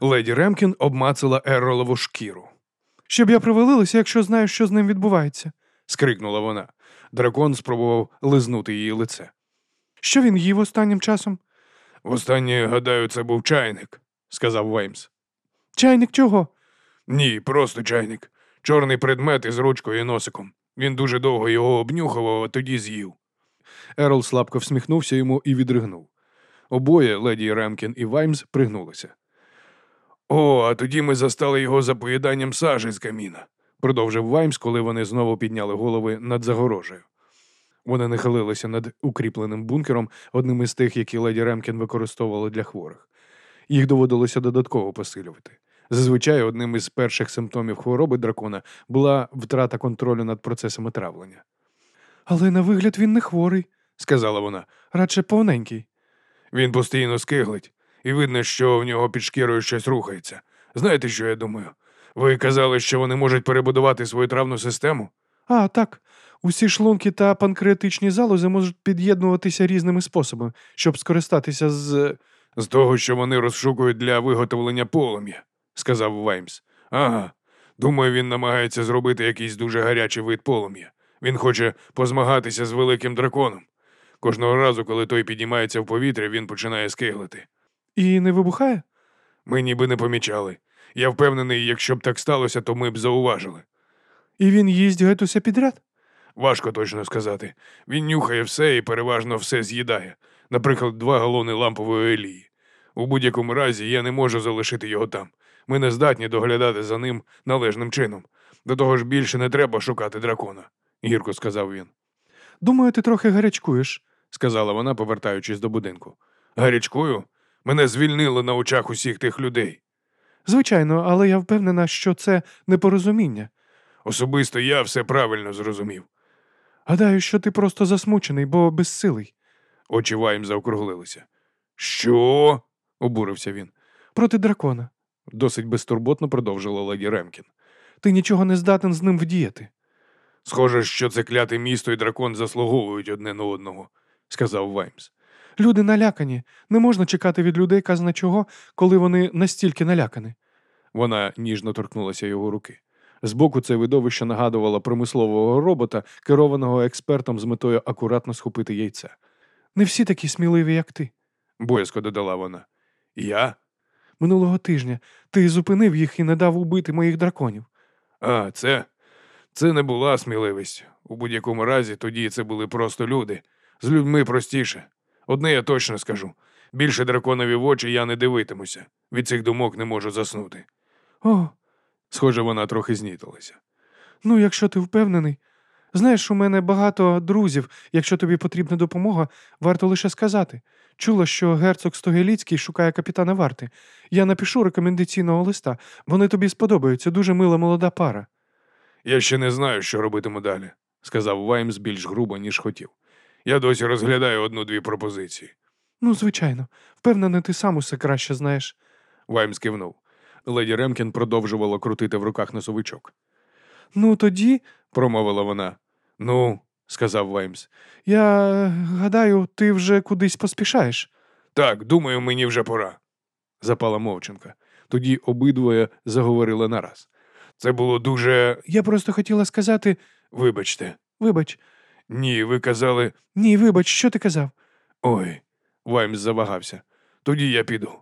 Леді Ремкін обмацала Еролову шкіру. Щоб я провалилася, якщо знаю, що з ним відбувається. скрикнула вона. Дракон спробував лизнути її лице. Що він їв останнім часом? Востаннє, гадаю, це був чайник, сказав Ваймс. Чайник чого? Ні, просто чайник. Чорний предмет із ручкою і носиком. Він дуже довго його обнюхував, а тоді з'їв. Ерол слабко всміхнувся йому і відригнув. Обоє, леді Ремкін і Ваймс, пригнулися. О, а тоді ми застали його за поїданням сажі з каміна, продовжив Ваймс, коли вони знову підняли голови над загорожею. Вони нахилилися над укріпленим бункером, одним із тих, які леді Ремкін використовувала для хворих. Їх доводилося додатково посилювати. Зазвичай одним із перших симптомів хвороби дракона була втрата контролю над процесами травлення. Але на вигляд він не хворий, Сказала вона. радше повненький. Він постійно скиглить, і видно, що в нього під шкірою щось рухається. Знаєте, що я думаю? Ви казали, що вони можуть перебудувати свою травну систему? А, так. Усі шлунки та панкреатичні залози можуть під'єднуватися різними способами, щоб скористатися з. З того, що вони розшукують для виготовлення полум'я, сказав Ваймс. Ага. Думаю, він намагається зробити якийсь дуже гарячий вид полум'я. Він хоче позмагатися з великим драконом. Кожного разу, коли той піднімається в повітря, він починає скиглити. І не вибухає? Ми ніби не помічали. Я впевнений, якщо б так сталося, то ми б зауважили. І він їсть геть усе підряд? Важко точно сказати. Він нюхає все і переважно все з'їдає, наприклад, два галони лампової олії. У будь-якому разі я не можу залишити його там. Ми не здатні доглядати за ним належним чином. До того ж більше не треба шукати дракона, гірко сказав він. Думаю, ти трохи гарячкуєш. сказала вона, повертаючись до будинку. Гарячкою? Мене звільнили на очах усіх тих людей. Звичайно, але я впевнена, що це непорозуміння. Особисто я все правильно зрозумів. Гадаю, що ти просто засмучений, бо безсилий. Очі Вайм заокруглилися. Що? обурився він. Проти дракона. Досить безтурботно продовжила леді Ремкін. Ти нічого не здатен з ним вдіяти. Схоже, що це кляте місто і дракон заслуговують одне на одного, сказав Ваймс. Люди налякані. Не можна чекати від людей казна чого, коли вони настільки налякані. Вона ніжно торкнулася його руки. Збоку це видовище нагадувало промислового робота, керованого експертом з метою акуратно схопити яйце. Не всі такі сміливі, як ти. Боязко додала вона. Я? Минулого тижня ти зупинив їх і не дав убити моїх драконів. А, це. Це не була сміливість. У будь-якому разі тоді це були просто люди. З людьми простіше. Одне я точно скажу. Більше драконові в очі я не дивитимуся. Від цих думок не можу заснути. О, Схоже, вона трохи знітилася. ну якщо ти впевнений. Знаєш, у мене багато друзів. Якщо тобі потрібна допомога, варто лише сказати. Чула, що герцог Стогеліцький шукає капітана варти. Я напишу рекомендаційного листа. Вони тобі сподобаються. Дуже мила молода пара. Я ще не знаю, що робитиму далі, сказав Ваймс більш грубо, ніж хотів. Я досі розглядаю одну-дві пропозиції. Ну, звичайно, впевнений, ти сам усе краще знаєш. Ваймс кивнув. Леді Ремкін продовжувала крутити в руках носовичок. Ну тоді, Промовила вона. Ну, сказав Ваймс. я гадаю, ти вже кудись поспішаєш. Так, думаю, мені вже пора. Запала мовчанка. Тоді обидвоє заговорили нараз. Це було дуже. Я просто хотіла сказати, Вибачте. вибач, Ні, ви казали. ні, вибач, що ти казав? Ой. Ваймс завагався. Тоді я піду.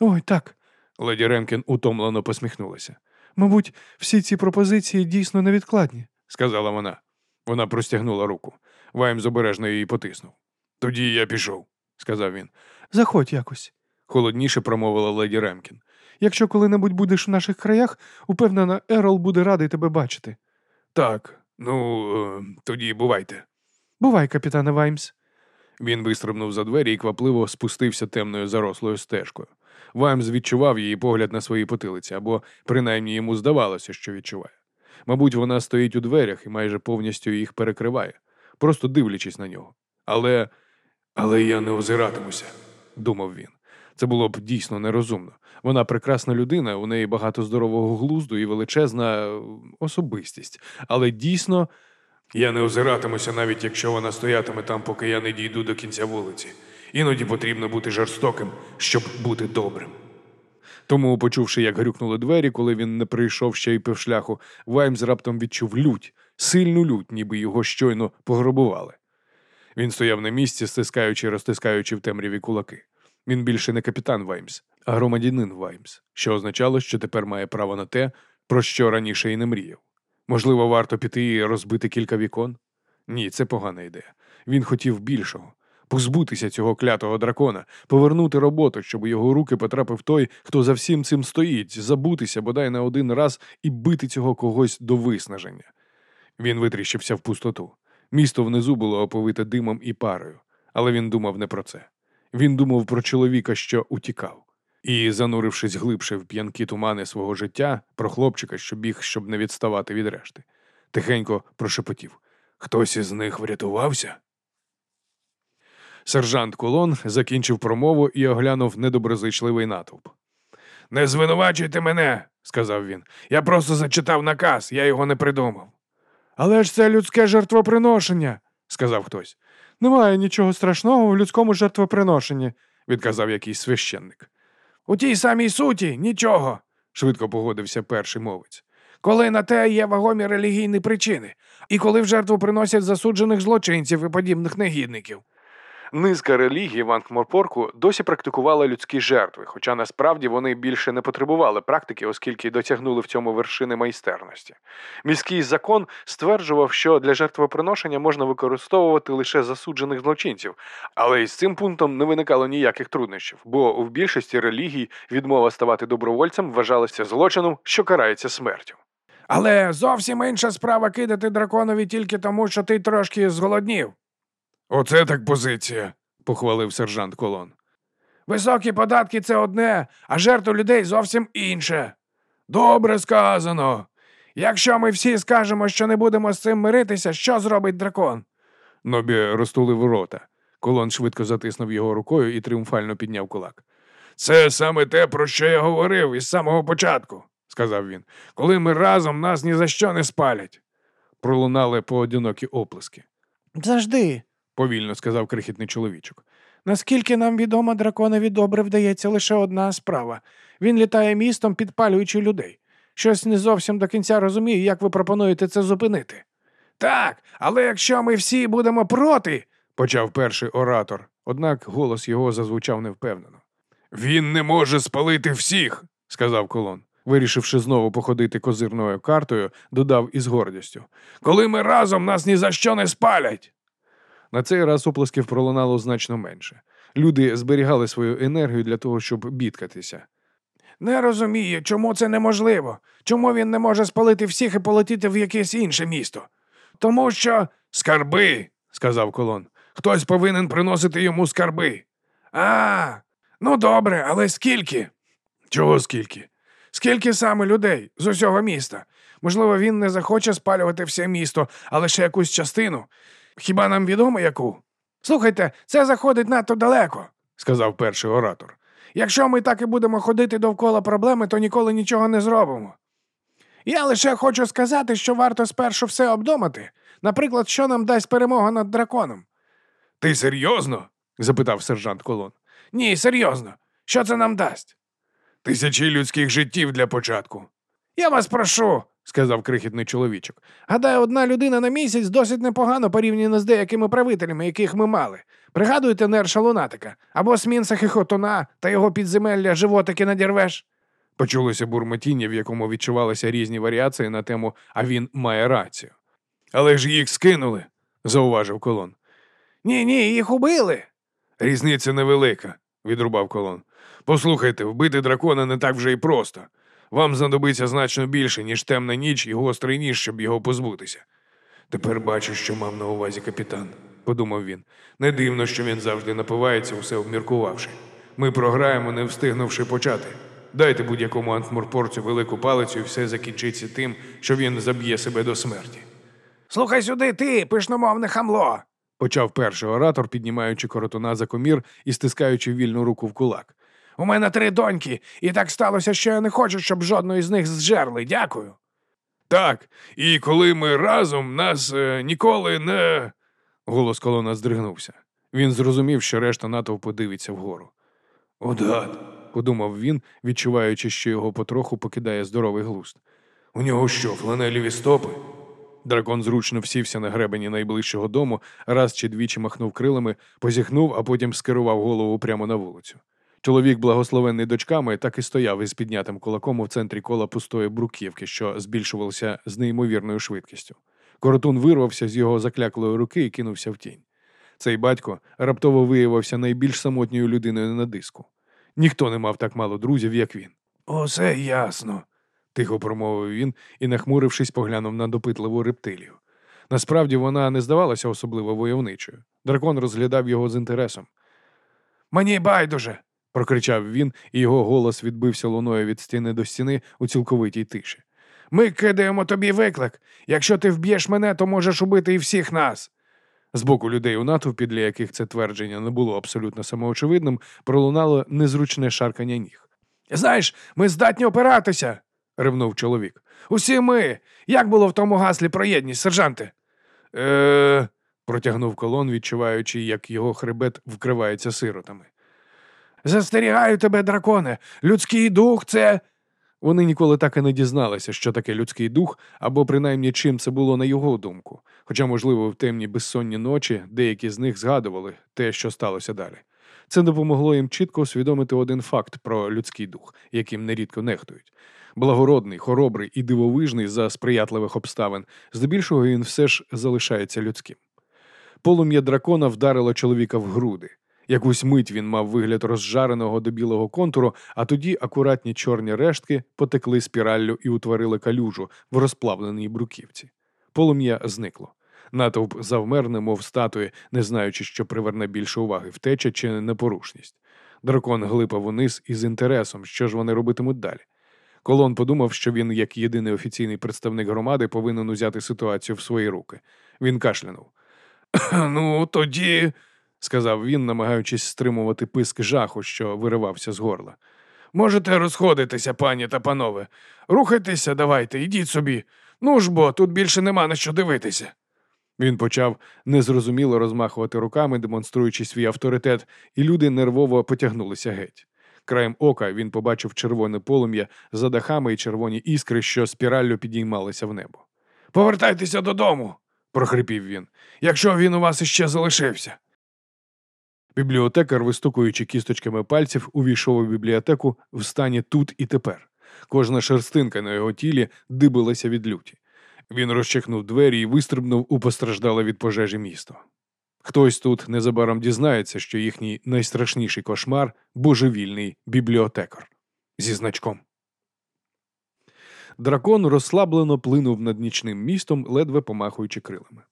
Ой, так. Леді Ремкін утомлено посміхнулася. Мабуть, всі ці пропозиції дійсно невідкладні. сказала вона. Вона простягнула руку. Ваймс обережно її потиснув. Тоді я пішов, сказав він. Заходь якось. Холодніше промовила леді Ремкін. Якщо коли-небудь будеш в наших краях, упевнена, Ерол буде радий тебе бачити. Так, ну, е, тоді бувайте. Бувай, капітане Ваймс. Він вистрибнув за двері і квапливо спустився темною зарослою стежкою. Ваймс відчував її погляд на своїй потилиці, або принаймні йому здавалося, що відчуває. Мабуть, вона стоїть у дверях і майже повністю їх перекриває, просто дивлячись на нього. Але. Але я не озиратимуся, думав він. Це було б дійсно нерозумно. Вона прекрасна людина, у неї багато здорового глузду і величезна е, особистість. Але дійсно я не озиратимуся, навіть якщо вона стоятиме там, поки я не дійду до кінця вулиці. Іноді потрібно бути жорстоким, щоб бути добрим. Тому, почувши, як грюкнули двері, коли він не прийшов ще й півшляху, Ваймс раптом відчув лють, сильну лють, ніби його щойно пограбували. Він стояв на місці, стискаючи розтискаючи в темряві кулаки. Він більше не капітан Ваймс, а громадянин Ваймс, що означало, що тепер має право на те, про що раніше і не мріяв. Можливо, варто піти і розбити кілька вікон? Ні, це погана ідея. Він хотів більшого позбутися цього клятого дракона, повернути роботу, щоб у його руки потрапив той, хто за всім цим стоїть, забутися бодай на один раз і бити цього когось до виснаження. Він витріщився в пустоту. Місто внизу було оповите димом і парою, але він думав не про це. Він думав про чоловіка, що утікав. І, занурившись глибше в п'янкі тумани свого життя, про хлопчика, що біг, щоб не відставати від решти, тихенько прошепотів Хтось із них врятувався? Сержант Колон закінчив промову і оглянув недоброзичливий натовп. Не звинувачуйте мене, сказав він. Я просто зачитав наказ, я його не придумав. Але ж це людське жертвоприношення, сказав хтось, немає нічого страшного в людському жертвоприношенні. відказав якийсь священник. У тій самій суті нічого, Швидко погодився перший мовець. коли на те є вагомі релігійні причини, і коли в жертву приносять засуджених злочинців і подібних негідників. Низка релігій в Анкморпорку досі практикувала людські жертви, хоча насправді вони більше не потребували практики, оскільки досягнули в цьому вершини майстерності. Міський закон стверджував, що для жертвоприношення можна використовувати лише засуджених злочинців, але із цим пунктом не виникало ніяких труднощів, бо в більшості релігій відмова ставати добровольцем вважалася злочином, що карається смертю. Але зовсім інша справа кидати драконові тільки тому, що ти трошки зголоднів. Оце так позиція, похвалив сержант Колон. Високі податки це одне, а жертва людей зовсім інше. Добре сказано. Якщо ми всі скажемо, що не будемо з цим миритися, що зробить дракон? Нобі розтулив рота. Колон швидко затиснув його рукою і тріумфально підняв кулак. Це саме те, про що я говорив із самого початку, сказав він. Коли ми разом нас ні за що не спалять. Пролунали поодинокі оплески, Завжди. Повільно сказав крихітний чоловічок. Наскільки нам відомо, драконові добре вдається лише одна справа. Він літає містом, підпалюючи людей. Щось не зовсім до кінця розумію, як ви пропонуєте це зупинити. Так, але якщо ми всі будемо проти, почав перший оратор, однак голос його зазвучав невпевнено. Він не може спалити всіх, сказав колон. Вирішивши знову походити козирною картою, додав із гордістю. коли ми разом нас ні за що не спалять. На цей раз оплесків пролунало значно менше. Люди зберігали свою енергію для того, щоб бідкатися. Не розумію, чому це неможливо. Чому він не може спалити всіх і полетіти в якесь інше місто? Тому що скарби, сказав колон. хтось повинен приносити йому скарби. А, ну добре, але скільки? Чого скільки? Скільки саме людей з усього міста? Можливо, він не захоче спалювати все місто, а лише якусь частину. Хіба нам відомо яку? Слухайте, це заходить надто далеко, сказав перший оратор. Якщо ми так і будемо ходити довкола проблеми, то ніколи нічого не зробимо. Я лише хочу сказати, що варто спершу все обдумати. Наприклад, що нам дасть перемога над драконом. Ти серйозно? запитав сержант колон. Ні, серйозно, що це нам дасть? Тисячі людських життів для початку, Я вас прошу, сказав крихітний чоловічок. Гадаю, одна людина на місяць досить непогано порівняно з деякими правителями, яких ми мали. Пригадуєте Нерша Лунатика або Смінса Хихотуна та його підземелля животики надірвеш? Почулося бурмотіння, в якому відчувалися різні варіації на тему А він має рацію. Але ж їх скинули, зауважив колон. Ні, ні, їх убили. Різниця невелика, відрубав колон. Послухайте, вбити дракона не так вже й просто. Вам знадобиться значно більше, ніж темна ніч і гострий ніж, щоб його позбутися. Тепер бачу, що мав на увазі капітан, подумав він. Не дивно, що він завжди напивається, усе обміркувавши. Ми програємо, не встигнувши почати. Дайте будь-якому антмурпорцю велику палицю, і все закінчиться тим, що він заб'є себе до смерті. Слухай сюди, ти, пишномовне хамло. Почав перший оратор, піднімаючи коротуна за комір і стискаючи вільну руку в кулак. У мене три доньки, і так сталося, що я не хочу, щоб жодної з них зжерли. Дякую. Так, і коли ми разом, нас е, ніколи не. Голос колона здригнувся. Він зрозумів, що решта натовпу дивиться вгору. Одгад, подумав він, відчуваючи, що його потроху покидає здоровий глузд. У нього що, фланеліві стопи? Дракон зручно всівся на гребені найближчого дому, раз чи двічі махнув крилами, позіхнув, а потім скерував голову прямо на вулицю. Чоловік, благословенний дочками, так і стояв із піднятим кулаком у центрі кола пустої бруківки, що збільшувалося з неймовірною швидкістю. Коротун вирвався з його закляклої руки і кинувся в тінь. Цей батько раптово виявився найбільш самотньою людиною на диску. Ніхто не мав так мало друзів, як він. Усе ясно, тихо промовив він і, нахмурившись, поглянув на допитливу рептилію. Насправді вона не здавалася особливо войовничою. Дракон розглядав його з інтересом. Мені байдуже. Прокричав він, і його голос відбився луною від стіни до стіни у цілковитій тиші. Ми кидаємо тобі виклик. Якщо ти вб'єш мене, то можеш убити і всіх нас. З боку людей у натовпі, для яких це твердження не було абсолютно самоочевидним, пролунало незручне шаркання ніг. Знаєш, ми здатні опиратися, ревнув чоловік. Усі ми. Як було в тому гаслі про єдність, сержанте? Е. протягнув колон, відчуваючи, як його хребет вкривається сиротами. Застерігаю тебе, драконе, людський дух це. Вони ніколи так і не дізналися, що таке людський дух, або принаймні чим це було на його думку. Хоча, можливо, в темні безсонні ночі деякі з них згадували те, що сталося далі. Це допомогло їм чітко усвідомити один факт про людський дух, яким нерідко нехтують. Благородний, хоробрий і дивовижний за сприятливих обставин, здебільшого він все ж залишається людським. Полум'я дракона вдарило чоловіка в груди. Якусь мить він мав вигляд розжареного до білого контуру, а тоді акуратні чорні рештки потекли спіраллю і утворили калюжу в розплавленій бруківці. Полум'я зникло. Натовп завмер, немов статуї, не знаючи, що приверне більше уваги втеча чи непорушність. Дракон глипав униз із інтересом, що ж вони робитимуть далі. Колон подумав, що він, як єдиний офіційний представник громади, повинен узяти ситуацію в свої руки. Він кашлянув. Ну, тоді, сказав він, намагаючись стримувати писк жаху, що виривався з горла. Можете розходитися, пані та панове. Рухайтеся, давайте, ідіть собі. Ну ж бо, тут більше нема на що дивитися. Він почав незрозуміло розмахувати руками, демонструючи свій авторитет, і люди нервово потягнулися геть. Краєм ока він побачив червоне полум'я за дахами і червоні іскри, що спіраллю підіймалися в небо. Повертайтеся додому, прохрипів він, якщо він у вас іще залишився. Бібліотекар, вистукуючи кісточками пальців, увійшов у бібліотеку в стані тут і тепер. Кожна шерстинка на його тілі дибилася від люті. Він розчехнув двері і вистрибнув у постраждале від пожежі місто. Хтось тут незабаром дізнається, що їхній найстрашніший кошмар божевільний бібліотекар зі значком. Дракон розслаблено плинув над нічним містом, ледве помахуючи крилами.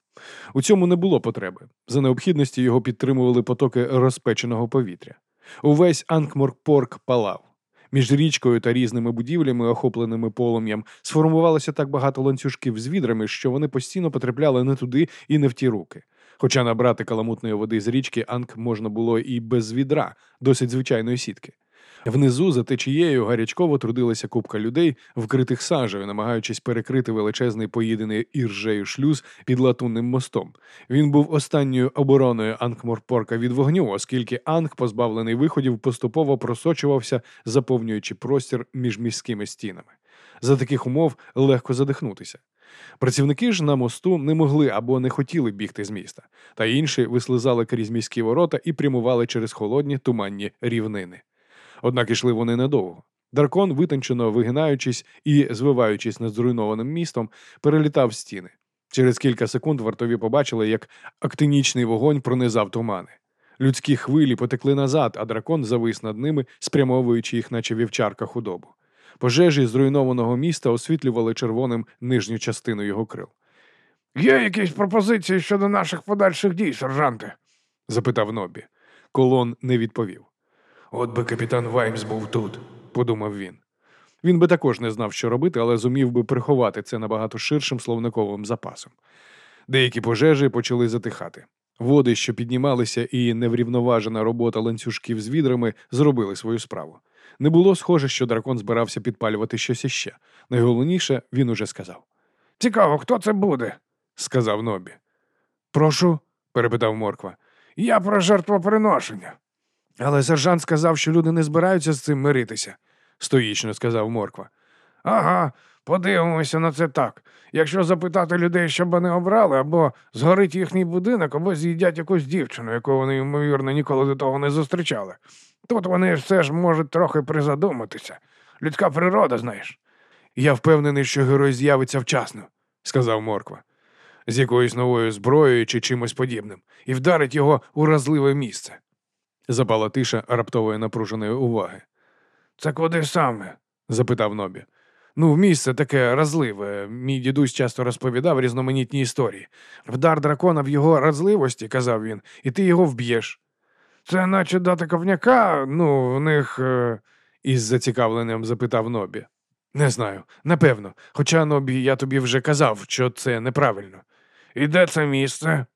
У цьому не було потреби. За необхідності його підтримували потоки розпеченого повітря. Увесь Анкморпорк палав. Між річкою та різними будівлями, охопленими полум'ям, сформувалося так багато ланцюжків з відрами, що вони постійно потрапляли не туди і не в ті руки. Хоча набрати каламутної води з річки Анк можна було і без відра, досить звичайної сітки. Внизу за течією гарячково трудилася купка людей, вкритих сажею, намагаючись перекрити величезний поїдений іржею шлюз під латунним мостом. Він був останньою обороною Анкморпорка від вогню, оскільки Анк, позбавлений виходів, поступово просочувався, заповнюючи простір між міськими стінами. За таких умов легко задихнутися. Працівники ж на мосту не могли або не хотіли бігти з міста, та інші вислизали крізь міські ворота і прямували через холодні туманні рівнини. Однак ішли вони недовго. Дракон, витончено вигинаючись і звиваючись над зруйнованим містом, перелітав стіни. Через кілька секунд вартові побачили, як актинічний вогонь пронизав тумани. Людські хвилі потекли назад, а дракон завис над ними, спрямовуючи їх, наче вівчарка худобу. Пожежі зруйнованого міста освітлювали червоним нижню частину його крил. Є якісь пропозиції щодо наших подальших дій, сержанте? запитав Нобі. Колон не відповів. От би капітан Ваймс був тут, подумав він. Він би також не знав, що робити, але зумів би приховати це набагато ширшим словниковим запасом. Деякі пожежі почали затихати. Води, що піднімалися, і неврівноважена робота ланцюжків з відрами зробили свою справу. Не було схоже, що дракон збирався підпалювати щось іще. Найголовніше він уже сказав. Цікаво, хто це буде? Сказав Нобі. Прошу, перепитав Морква. я про жертвоприношення. Але сержант сказав, що люди не збираються з цим миритися. стоїчно сказав Морква. Ага, подивимося на це так. Якщо запитати людей, щоб вони обрали, або згорить їхній будинок, або з'їдять якусь дівчину, яку вони, ймовірно, ніколи до того не зустрічали. Тут вони все ж можуть трохи призадуматися. Людська природа, знаєш. Я впевнений, що герой з'явиться вчасно, сказав Морква, з якоюсь новою зброєю чи чимось подібним, і вдарить його у разливе місце. Запала тиша раптової напруженої уваги. Це куди саме? запитав Нобі. Ну, місце таке разливе. Мій дідусь часто розповідав різноманітні історії. Вдар дракона в його разливості, казав він, і ти його вб'єш. Це наче дати ковняка, ну, в них. Е... із зацікавленням запитав Нобі. Не знаю, напевно. Хоча, Нобі, я тобі вже казав, що це неправильно. І де це місце?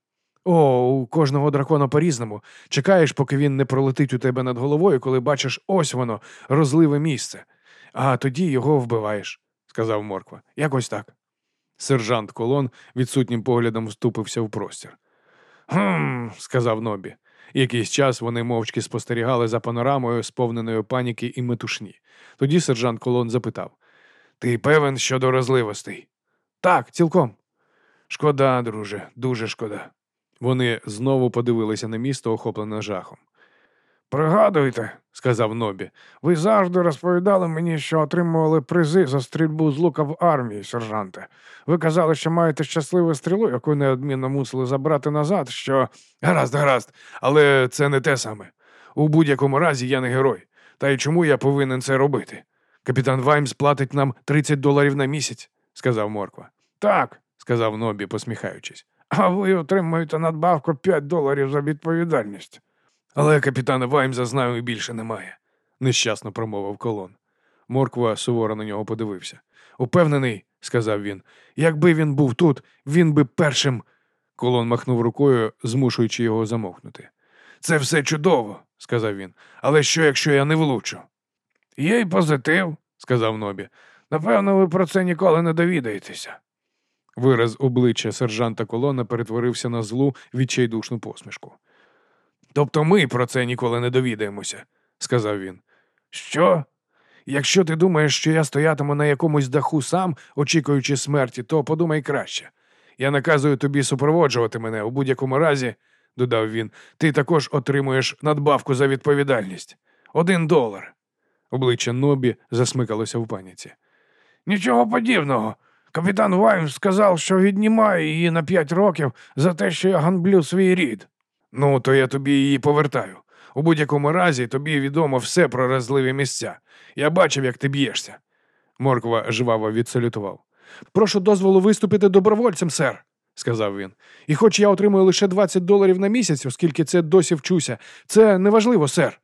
О, у кожного дракона по-різному. Чекаєш, поки він не пролетить у тебе над головою, коли бачиш ось воно, розливе місце. А тоді його вбиваєш, сказав Морква. Якось так. Сержант Колон відсутнім поглядом вступився в простір. Гм, сказав Нобі. Якийсь час вони мовчки спостерігали за панорамою, сповненою паніки і метушні. Тоді сержант Колон запитав: Ти певен щодо розливостей? Так, цілком. Шкода, друже, дуже шкода. Вони знову подивилися на місто, охоплене жахом. Пригадуйте, сказав Нобі, ви завжди розповідали мені, що отримували призи за стрільбу з лука в армії, сержанте. Ви казали, що маєте щасливу стрілу, яку неодмінно мусили забрати назад, що. Гаразд, гаразд, але це не те саме. У будь-якому разі я не герой. Та й чому я повинен це робити? Капітан Ваймс платить нам 30 доларів на місяць, сказав Морква. Так, сказав Нобі, посміхаючись. А ви отримуєте надбавку 5 доларів за відповідальність. Але капітана Ваймза знаю більше немає, нещасно промовив колон. Морква суворо на нього подивився. Упевнений, сказав він, якби він був тут, він би першим. Колон махнув рукою, змушуючи його замовкнути. Це все чудово, сказав він. Але що, якщо я не влучу? Є й позитив, сказав Нобі. Напевно, ви про це ніколи не довідаєтеся. Вираз обличчя сержанта колона перетворився на злу відчайдушну посмішку. Тобто ми про це ніколи не довідаємося, сказав він. Що? Якщо ти думаєш, що я стоятиму на якомусь даху сам, очікуючи смерті, то подумай краще. Я наказую тобі супроводжувати мене у будь-якому разі, додав він, ти також отримуєш надбавку за відповідальність. Один долар. Обличчя Нобі засмикалося в паніці. Нічого подібного. Капітан Ваймс сказав, що віднімає її на п'ять років за те, що я ганблю свій рід. Ну, то я тобі її повертаю. У будь-якому разі тобі відомо все про разливі місця. Я бачив, як ти б'єшся. Морква жваво відсалютував. Прошу дозволу виступити добровольцем, сер, сказав він. І хоч я отримую лише 20 доларів на місяць, оскільки це досі вчуся, це неважливо, сер.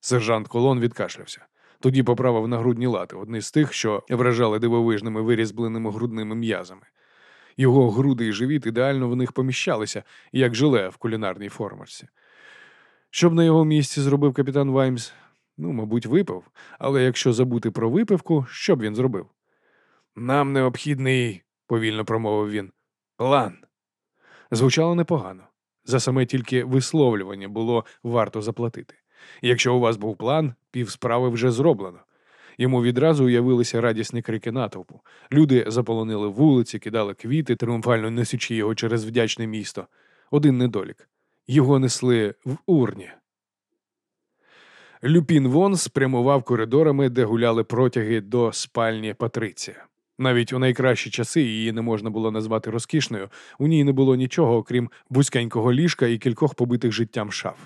Сержант Колон відкашлявся. Тоді поправив нагрудні лати, одні з тих, що вражали дивовижними вирізбленими грудними м'язами. Його груди і живіт ідеально в них поміщалися, як желе в кулінарній формарці. Що б на його місці зробив капітан Ваймс? Ну, мабуть, випив, але якщо забути про випивку, що б він зробив? Нам необхідний, повільно промовив він, план. Звучало непогано. За саме тільки висловлювання було варто заплатити. Якщо у вас був план, пів справи вже зроблено. Йому відразу уявилися радісні крики натовпу. Люди заполонили вулиці, кидали квіти, тріумфально несучи його через вдячне місто. Один недолік. Його несли в урні. Люпін Вон спрямував коридорами, де гуляли протяги до спальні Патриція. Навіть у найкращі часи її не можна було назвати розкішною, у ній не було нічого, окрім вузькенького ліжка і кількох побитих життям шаф.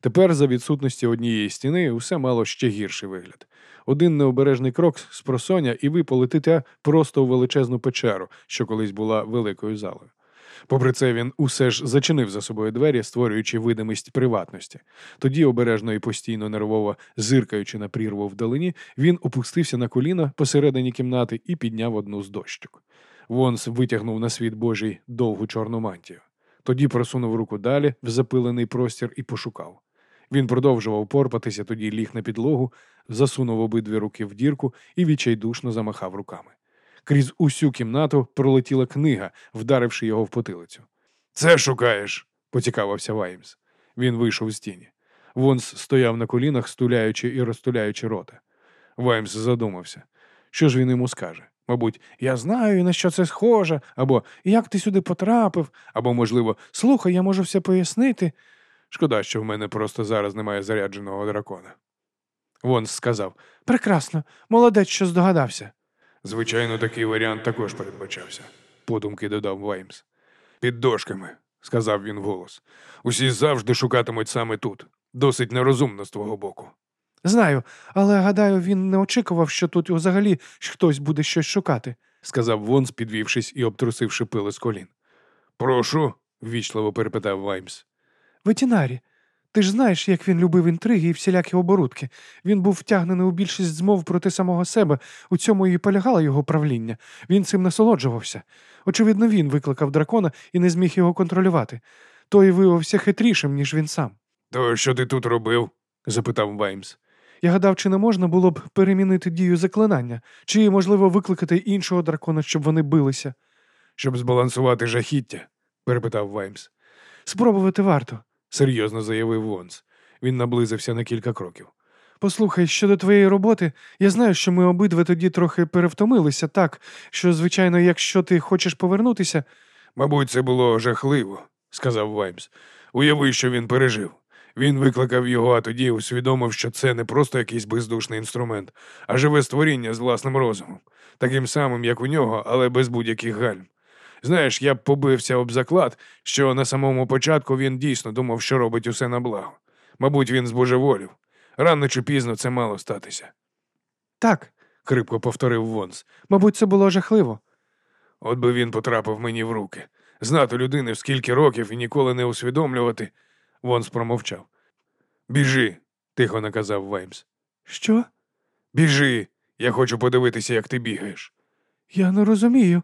Тепер, за відсутності однієї стіни, усе мало ще гірший вигляд. Один необережний крок з просоня, і ви полетите просто у величезну печеру, що колись була великою залою. Попри це, він усе ж зачинив за собою двері, створюючи видимість приватності. Тоді, обережно і постійно нервово зиркаючи на прірву вдалині, він опустився на коліна посередині кімнати і підняв одну з дощок. Вонс витягнув на світ Божий довгу чорну мантію. Тоді просунув руку далі в запилений простір і пошукав. Він продовжував порпатися, тоді ліг на підлогу, засунув обидві руки в дірку і відчайдушно замахав руками. Крізь усю кімнату пролетіла книга, вдаривши його в потилицю. Це шукаєш, поцікавився Ваймс. Він вийшов з тіні. Вонс стояв на колінах, стуляючи і розтуляючи рота. Ваймс задумався. Що ж він йому скаже? Мабуть, Я знаю, на що це схоже, або як ти сюди потрапив, або, можливо, слухай, я можу все пояснити. Шкода, що в мене просто зараз немає зарядженого дракона. Вонс сказав: Прекрасно, молодець, що здогадався. звичайно, такий варіант також передбачався, подумки додав Ваймс. Під дошками, сказав він вголос. Усі завжди шукатимуть саме тут. Досить нерозумно з твого боку. Знаю, але гадаю, він не очікував, що тут взагалі хтось буде щось шукати. сказав Вонс, підвівшись і обтрусивши пили з колін. Прошу, ввічливо перепитав Ваймс. Ветінарі, ти ж знаєш, як він любив інтриги і всілякі оборудки. Він був втягнений у більшість змов проти самого себе. У цьому і полягало його правління. Він цим насолоджувався. Очевидно, він викликав дракона і не зміг його контролювати. Той виявився хитрішим, ніж він сам. То що ти тут робив? запитав Ваймс. Я гадав, чи не можна було б перемінити дію заклинання, чи, можливо, викликати іншого дракона, щоб вони билися. Щоб збалансувати жахіття? перепитав Ваймс. Спробувати варто. Серйозно заявив Вонс. Він наблизився на кілька кроків. Послухай, щодо твоєї роботи, я знаю, що ми обидва тоді трохи перевтомилися, так що, звичайно, якщо ти хочеш повернутися, Мабуть, це було жахливо, сказав Ваймс. Уяви, що він пережив. Він викликав його, а тоді усвідомив, що це не просто якийсь бездушний інструмент, а живе створіння з власним розумом, таким самим, як у нього, але без будь-яких гальм. Знаєш, я б побився об заклад, що на самому початку він дійсно думав, що робить усе на благо. Мабуть, він збожеволів. Рано чи пізно це мало статися, так, хрипко повторив Вонс. мабуть, це було жахливо. От би він потрапив мені в руки. Знати людини в скільки років і ніколи не усвідомлювати. Вонс промовчав. Біжи, тихо наказав Ваймс. Що? Біжи. Я хочу подивитися, як ти бігаєш. Я не розумію.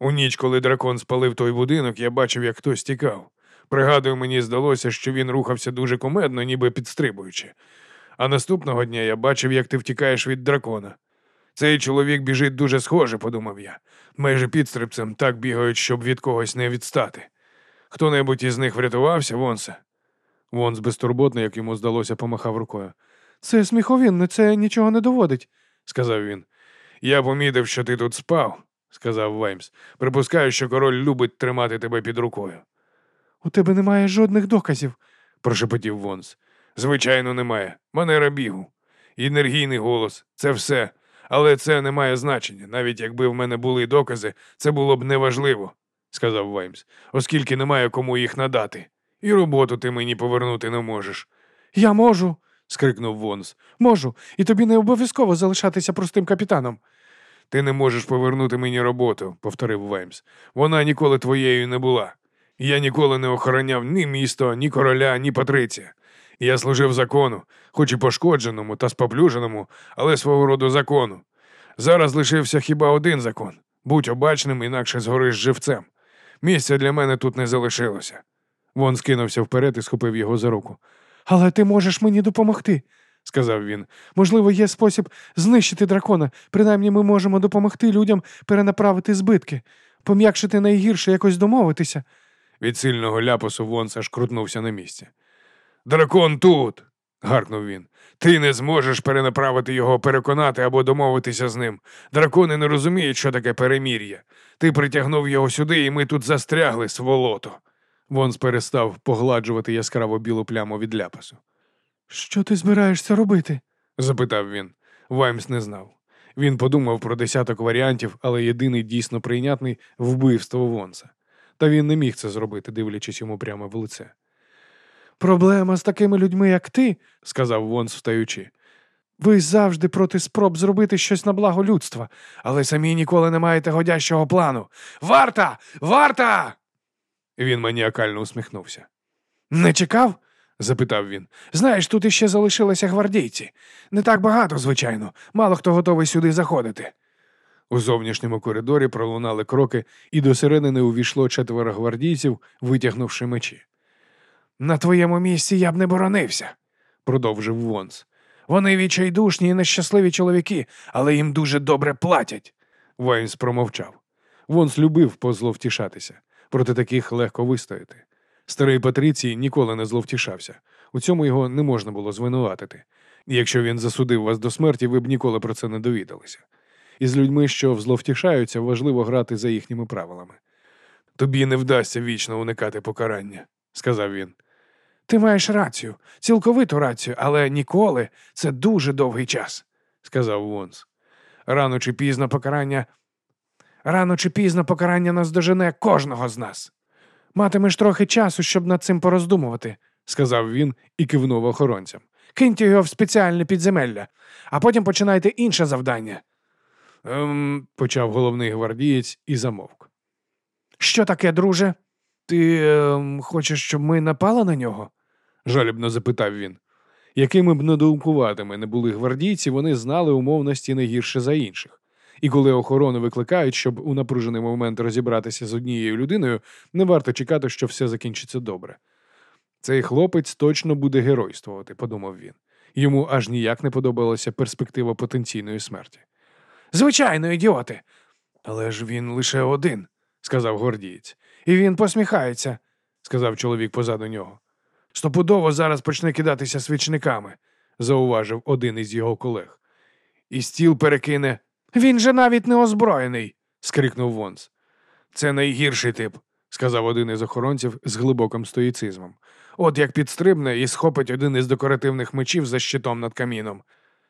У ніч, коли дракон спалив той будинок, я бачив, як хтось тікав. Пригадую, мені здалося, що він рухався дуже кумедно, ніби підстрибуючи. А наступного дня я бачив, як ти втікаєш від дракона. Цей чоловік біжить дуже схоже, подумав я. Майже підстрибцем так бігають, щоб від когось не відстати. Хто-небудь із них врятувався, Вонсе? Вонс безтурботно, як йому здалося, помахав рукою. Це сміховинно, це нічого не доводить. сказав він. Я помітив, що ти тут спав, сказав Ваймс. Припускаю, що король любить тримати тебе під рукою. У тебе немає жодних доказів. прошепотів Вонс. Звичайно, немає. Манера бігу. Енергійний голос це все. Але це не має значення. Навіть якби в мене були докази, це було б неважливо, сказав Ваймс, оскільки немає кому їх надати. І роботу ти мені повернути не можеш, Я можу, скрикнув Вонс. можу, і тобі не обов'язково залишатися простим капітаном. Ти не можеш повернути мені роботу, повторив Ваймс. Вона ніколи твоєю не була. Я ніколи не охороняв ні місто, ні короля, ні патриція. Я служив закону, хоч і пошкодженому та споплюженому, але свого роду закону. Зараз лишився хіба один закон будь обачним, інакше згориш живцем. Місця для мене тут не залишилося. Вон скинувся вперед і схопив його за руку, Але ти можеш мені допомогти. Сказав він. Можливо, є спосіб знищити дракона. Принаймні ми можемо допомогти людям перенаправити збитки, пом'якшити найгірше, якось домовитися. Від сильного ляпасу Вонс аж крутнувся на місці. Дракон тут. гаркнув він. Ти не зможеш перенаправити його, переконати або домовитися з ним. Дракони не розуміють, що таке перемір'я. Ти притягнув його сюди, і ми тут застрягли, сволото. Вонс перестав погладжувати яскраво білу пляму від ляпасу. Що ти збираєшся робити? запитав він. Ваймс не знав. Він подумав про десяток варіантів, але єдиний дійсно прийнятний вбивство Вонса. Та він не міг це зробити, дивлячись йому прямо в лице. Проблема з такими людьми, як ти, сказав Вонс, встаючи. ви завжди проти спроб зробити щось на благо людства, Але самі ніколи не маєте годящого плану. Варта! Варта! Він маніакально усміхнувся. Не чекав? Запитав він. Знаєш, тут іще залишилися гвардійці. Не так багато, звичайно. Мало хто готовий сюди заходити. У зовнішньому коридорі пролунали кроки, і до середини увійшло четверо гвардійців, витягнувши мечі. На твоєму місці я б не боронився. Продовжив Вонс. Вони відчайдушні і нещасливі чоловіки, але їм дуже добре платять. Вайнс промовчав. Вонс любив позловтішатися. Проти таких легко вистояти. Старий Патрицій ніколи не зловтішався. У цьому його не можна було звинуватити. Якщо він засудив вас до смерті, ви б ніколи про це не довідалися. І з людьми, що зловтішаються, важливо грати за їхніми правилами. Тобі не вдасться вічно уникати покарання, сказав він. Ти маєш рацію, цілковиту рацію, але ніколи це дуже довгий час. сказав Вонс. Рано чи пізно покарання. Рано чи пізно покарання наздожене кожного з нас. Матимеш трохи часу, щоб над цим пороздумувати. сказав він і кивнув охоронцям. Киньте його в спеціальне підземелля, а потім починайте інше завдання. Ем, почав головний гвардієць і замовк. Що таке, друже? Ти ем, хочеш, щоб ми напали на нього? жалібно запитав він. Якими б недоумкуватими не були гвардійці, вони знали умовності не гірше за інших. І коли охорону викликають, щоб у напружений момент розібратися з однією людиною, не варто чекати, що все закінчиться добре. Цей хлопець точно буде геройствувати, подумав він. Йому аж ніяк не подобалася перспектива потенційної смерті. Звичайно, ідіоти. Але ж він лише один, сказав гордієць, І він посміхається. сказав чоловік позаду нього. Стопудово зараз почне кидатися свічниками. Зауважив один із його колег. І стіл перекине, Він же навіть не озброєний. скрикнув Вонс. Це найгірший тип, сказав один із охоронців з глибоким стоїцизмом. От як підстрибне і схопить один із декоративних мечів за щитом над каміном.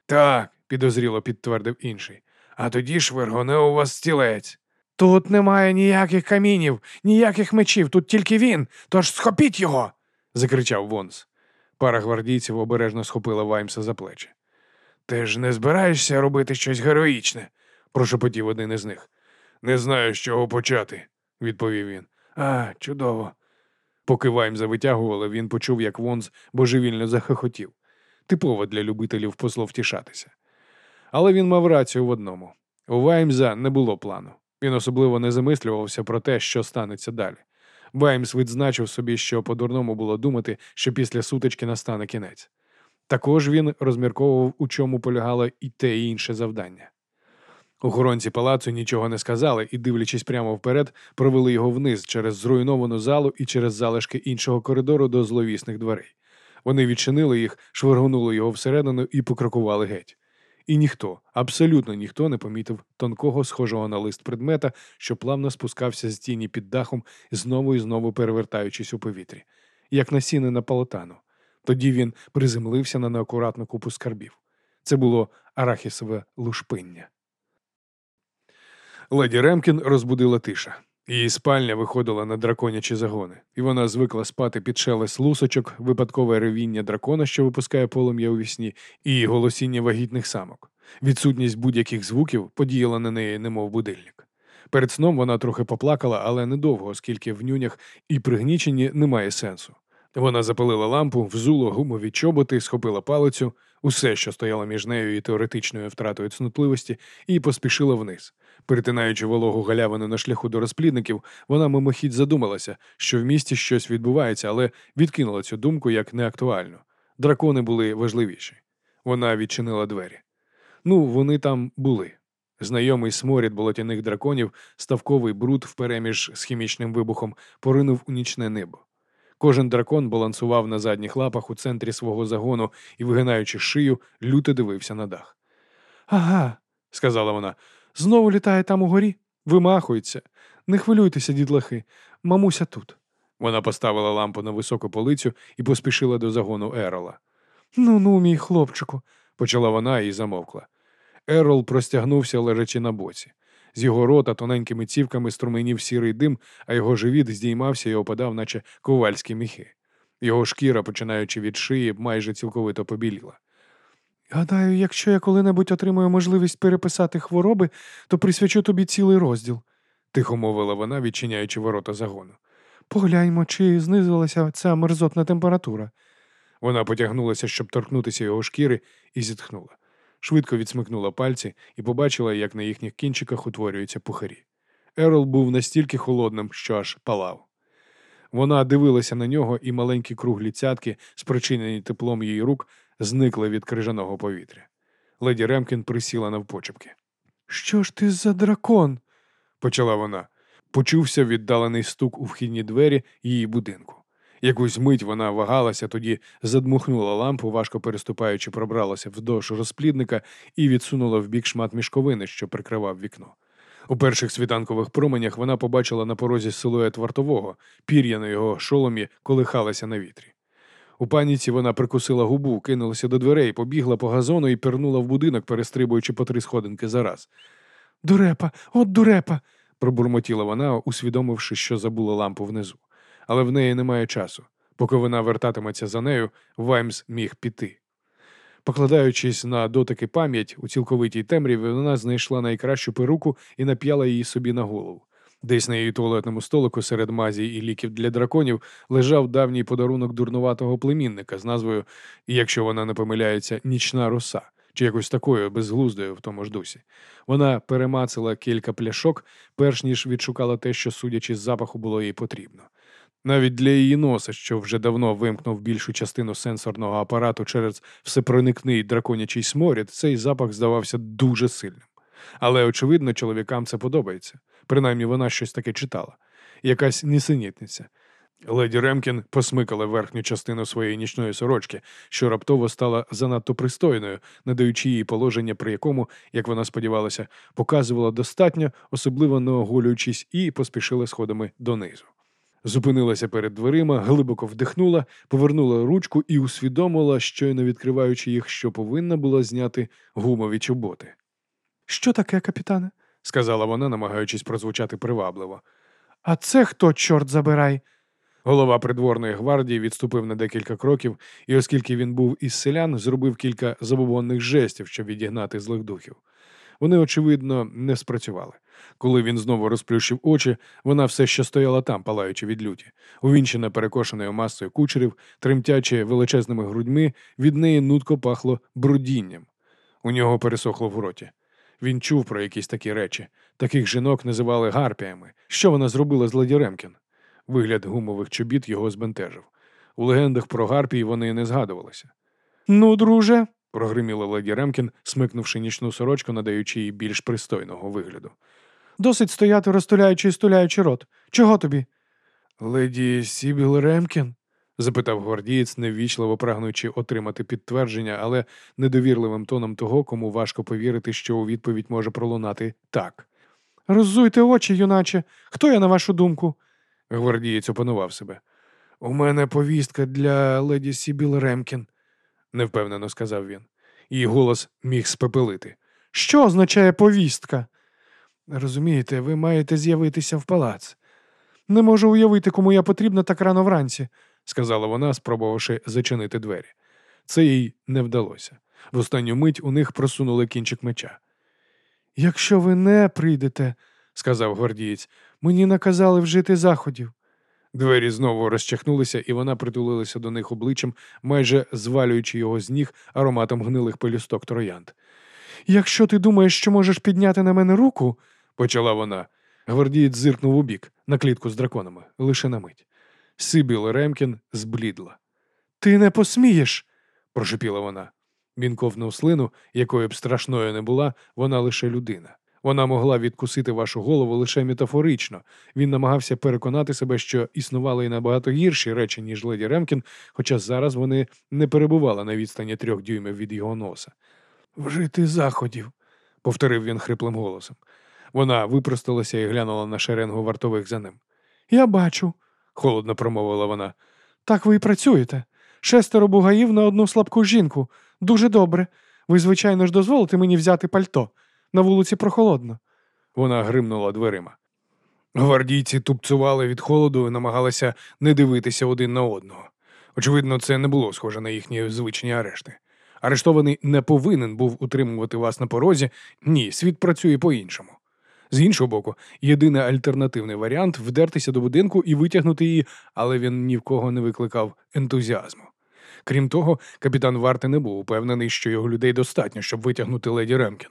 Так, підозріло підтвердив інший. А тоді ж вергоне у вас стілець. Тут немає ніяких камінів, ніяких мечів, тут тільки він, тож схопіть його. закричав Вонс. Пара гвардійців обережно схопила Ваймса за плечі. Ти ж не збираєшся робити щось героїчне, прошепотів один із них. Не знаю, з чого почати, відповів він. А, чудово. Поки Ваймса витягували, він почув, як Вонс божевільно захохотів. Типово для любителів позловтішатися. Але він мав рацію в одному: у Ваймза не було плану. Він особливо не замислювався про те, що станеться далі. Ваймс відзначив собі, що по-дурному було думати, що після сутички настане кінець. Також він розмірковував, у чому полягало і те і інше завдання. Охоронці палацу нічого не сказали і, дивлячись прямо вперед, провели його вниз через зруйновану залу і через залишки іншого коридору до зловісних дверей. Вони відчинили їх, швиргонули його всередину і покрокували геть. І ніхто, абсолютно ніхто не помітив тонкого, схожого на лист предмета, що плавно спускався з тіні під дахом, знову і знову перевертаючись у повітрі, як насінина полотану. Тоді він приземлився на неакуратну купу скарбів. Це було арахісове лушпиння. Леді Ремкін розбудила тиша. Її спальня виходила на драконячі загони, і вона звикла спати під шелест лусочок, випадкове ревіння дракона, що випускає полум'я у вісні, і голосіння вагітних самок. Відсутність будь-яких звуків подіяла на неї, немов будильник. Перед сном вона трохи поплакала, але недовго, оскільки в нюнях і пригніченні немає сенсу. Вона запалила лампу, взула гумові чоботи, схопила палицю, усе, що стояло між нею і теоретичною втратою цнутливості, і поспішила вниз. Перетинаючи вологу галявину на шляху до розплідників, вона мимохідь задумалася, що в місті щось відбувається, але відкинула цю думку як неактуальну. Дракони були важливіші. Вона відчинила двері. Ну, вони там були. Знайомий сморід болотяних драконів, ставковий бруд впереміж з хімічним вибухом поринув у нічне небо. Кожен дракон балансував на задніх лапах у центрі свого загону і, вигинаючи шию, люто дивився на дах. Ага, Сказала вона, знову літає там угорі. Вимахується. Не хвилюйтеся, дітлахи. Мамуся тут. Вона поставила лампу на високу полицю і поспішила до загону Ерола. Ну ну, мій хлопчику. Почала вона і замовкла. Ерол простягнувся, лежачи на боці. З його рота тоненькими цівками струменів сірий дим, а його живіт здіймався і опадав, наче ковальські міхи. Його шкіра, починаючи від шиї, майже цілковито побіліла. Гадаю, якщо я коли-небудь отримаю можливість переписати хвороби, то присвячу тобі цілий розділ. Тихо мовила вона, відчиняючи ворота загону. Погляньмо, чи знизилася ця мерзотна температура. Вона потягнулася, щоб торкнутися його шкіри, і зітхнула. Швидко відсмикнула пальці і побачила, як на їхніх кінчиках утворюються пухарі. Ерол був настільки холодним, що аж палав. Вона дивилася на нього, і маленькі круглі цятки, спричинені теплом її рук, зникли від крижаного повітря. Леді Ремкін присіла навпочепки. Що ж ти за дракон? Почала вона. Почувся віддалений стук у вхідні двері її будинку. Якусь мить вона вагалася, тоді задмухнула лампу, важко переступаючи, пробралася вздовж розплідника і відсунула в бік шмат мішковини, що прикривав вікно. У перших світанкових променях вона побачила на порозі силует вартового, пір'я на його шоломі колихалася на вітрі. У паніці вона прикусила губу, кинулася до дверей, побігла по газону і пірнула в будинок, перестрибуючи по три сходинки за раз. Дурепа, от дурепа. Пробурмотіла вона, усвідомивши, що забула лампу внизу. Але в неї немає часу. Поки вона вертатиметься за нею, Ваймс міг піти. Покладаючись на дотики пам'ять у цілковитій темряві, вона знайшла найкращу перуку і нап'яла її собі на голову. Десь на її туалетному столику серед мазі і ліків для драконів лежав давній подарунок дурнуватого племінника з назвою, якщо вона не помиляється, нічна роса, чи якось такою безглуздою в тому ж дусі. Вона перемацала кілька пляшок, перш ніж відшукала те, що, судячи з запаху, було їй потрібно. Навіть для її носа, що вже давно вимкнув більшу частину сенсорного апарату через всепроникний драконячий сморід, цей запах здавався дуже сильним. Але, очевидно, чоловікам це подобається. Принаймні вона щось таке читала. Якась нісенітниця. Леді Ремкін посмикала верхню частину своєї нічної сорочки, що раптово стала занадто пристойною, надаючи їй положення, при якому, як вона сподівалася, показувала достатньо, особливо не оголюючись, і поспішила сходами донизу. Зупинилася перед дверима, глибоко вдихнула, повернула ручку і усвідомила, щойно відкриваючи їх, що повинна була зняти гумові чоботи. Що таке, капітане? Сказала вона, намагаючись прозвучати привабливо. А це хто, чорт забирай? Голова придворної гвардії відступив на декілька кроків, і, оскільки він був із селян, зробив кілька забобонних жестів, щоб відігнати злих духів. Вони, очевидно, не спрацювали. Коли він знову розплющив очі, вона все ще стояла там, палаючи від люті, увінчена перекошеною масою кучерів, тремтячи величезними грудьми, від неї нутко пахло брудінням. У нього пересохло в роті. Він чув про якісь такі речі. Таких жінок називали гарпіями. Що вона зробила з леді Ремкін? Вигляд гумових чобіт його збентежив. У легендах про гарпії вони не згадувалися. Ну, друже, Прогриміла леді Ремкін, смикнувши нічну сорочку, надаючи їй більш пристойного вигляду. Досить стояти, розтуляючи і стуляючи рот. Чого тобі? Леді Сібіл Ремкін? запитав гвардієць, неввічливо прагнучи отримати підтвердження, але недовірливим тоном того, кому важко повірити, що у відповідь може пролунати так. Роззуйте очі, юначе. Хто я, на вашу думку? Гвардієць опанував себе. У мене повістка для леді Сібіл Ремкін, невпевнено сказав він. Її голос міг спепелити. Що означає повістка? Розумієте, ви маєте з'явитися в палац, Не можу уявити, кому я потрібна так рано вранці. сказала вона, спробувавши зачинити двері. Це їй не вдалося. В останню мить у них просунули кінчик меча. Якщо ви не прийдете, сказав гвардієць. мені наказали вжити заходів. Двері знову розчахнулися, і вона притулилася до них обличчям, майже звалюючи його з ніг ароматом гнилих пелюсток троянд. Якщо ти думаєш, що можеш підняти на мене руку, Почала вона. Гвардієць зиркнув у бік, на клітку з драконами, лише на мить. Сибіл Ремкін зблідла. ти не посмієш. прошепіла вона. Він ковнув слину, якою б страшною не була, вона лише людина. Вона могла відкусити вашу голову лише метафорично. Він намагався переконати себе, що існували і набагато гірші речі, ніж леді Ремкін, хоча зараз вони не перебували на відстані трьох дюймів від його носа. Вжити заходів, повторив він хриплим голосом. Вона випросталася і глянула на шеренгу вартових за ним. Я бачу. Холодно промовила вона. Так ви і працюєте. Шестеро бугаїв на одну слабку жінку. Дуже добре. Ви, звичайно ж, дозволите мені взяти пальто. На вулиці прохолодно. Вона гримнула дверима. Гвардійці тупцювали від холоду і намагалися не дивитися один на одного. Очевидно, це не було схоже на їхні звичні арешти. Арештований не повинен був утримувати вас на порозі. Ні, світ працює по-іншому. З іншого боку, єдиний альтернативний варіант вдертися до будинку і витягнути її, але він ні в кого не викликав ентузіазму. Крім того, капітан Варти не був упевнений, що його людей достатньо, щоб витягнути леді Ремкін.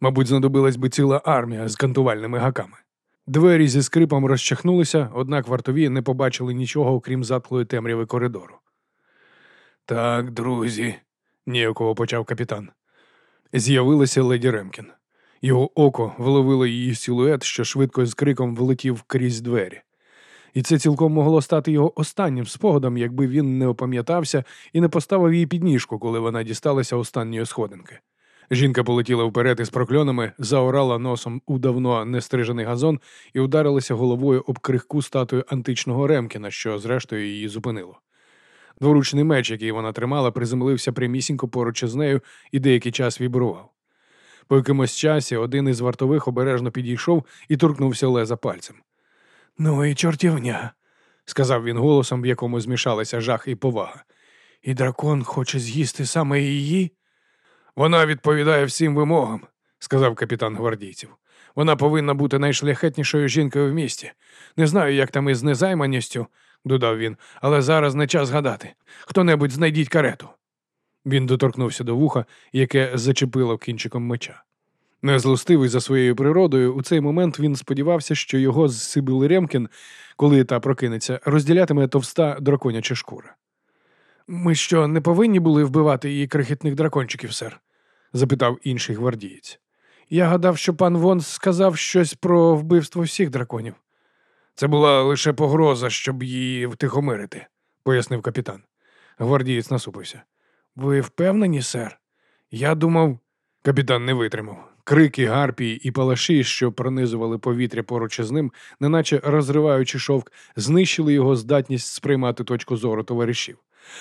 Мабуть, знадобилась би ціла армія з кантувальними гаками. Двері зі скрипом розчахнулися, однак вартові не побачили нічого, окрім затклої темряви коридору. Так, друзі, ніякого почав капітан. З'явилася леді Ремкін. Його око вловило її силует, що швидко з криком влетів крізь двері. І це цілком могло стати його останнім спогадом, якби він не опам'ятався і не поставив її під ніжку, коли вона дісталася останньої сходинки. Жінка полетіла вперед із прокльонами, заорала носом у давно нестрижений газон і ударилася головою об крихку статую античного Ремкіна, що зрештою її зупинило. Дворучний меч, який вона тримала, приземлився прямісінько поруч із нею і деякий час вібрував. По якомусь часі один із вартових обережно підійшов і торкнувся леза пальцем. Ну і чортівня, сказав він голосом, в якому змішалися жах і повага. І дракон хоче з'їсти саме її? Вона відповідає всім вимогам, сказав капітан гвардійців. Вона повинна бути найшляхетнішою жінкою в місті. Не знаю, як там із незайманістю, додав він, але зараз не час гадати. Хто-небудь знайдіть карету. Він доторкнувся до вуха, яке зачепило кінчиком меча. Незлостивий за своєю природою, у цей момент він сподівався, що його з Сибіл Ремкін, коли та прокинеться, розділятиме товста драконяча шкура. Ми що, не повинні були вбивати її крихітних дракончиків, сер? запитав інший гвардієць. Я гадав, що пан Вонс сказав щось про вбивство всіх драконів. Це була лише погроза, щоб її втихомирити, пояснив капітан. Гвардієць насупився. Ви впевнені, сер? Я думав, капітан не витримав. Крики, гарпії і палаші, що пронизували повітря поруч із ним, неначе розриваючи шовк, знищили його здатність сприймати точку зору товаришів.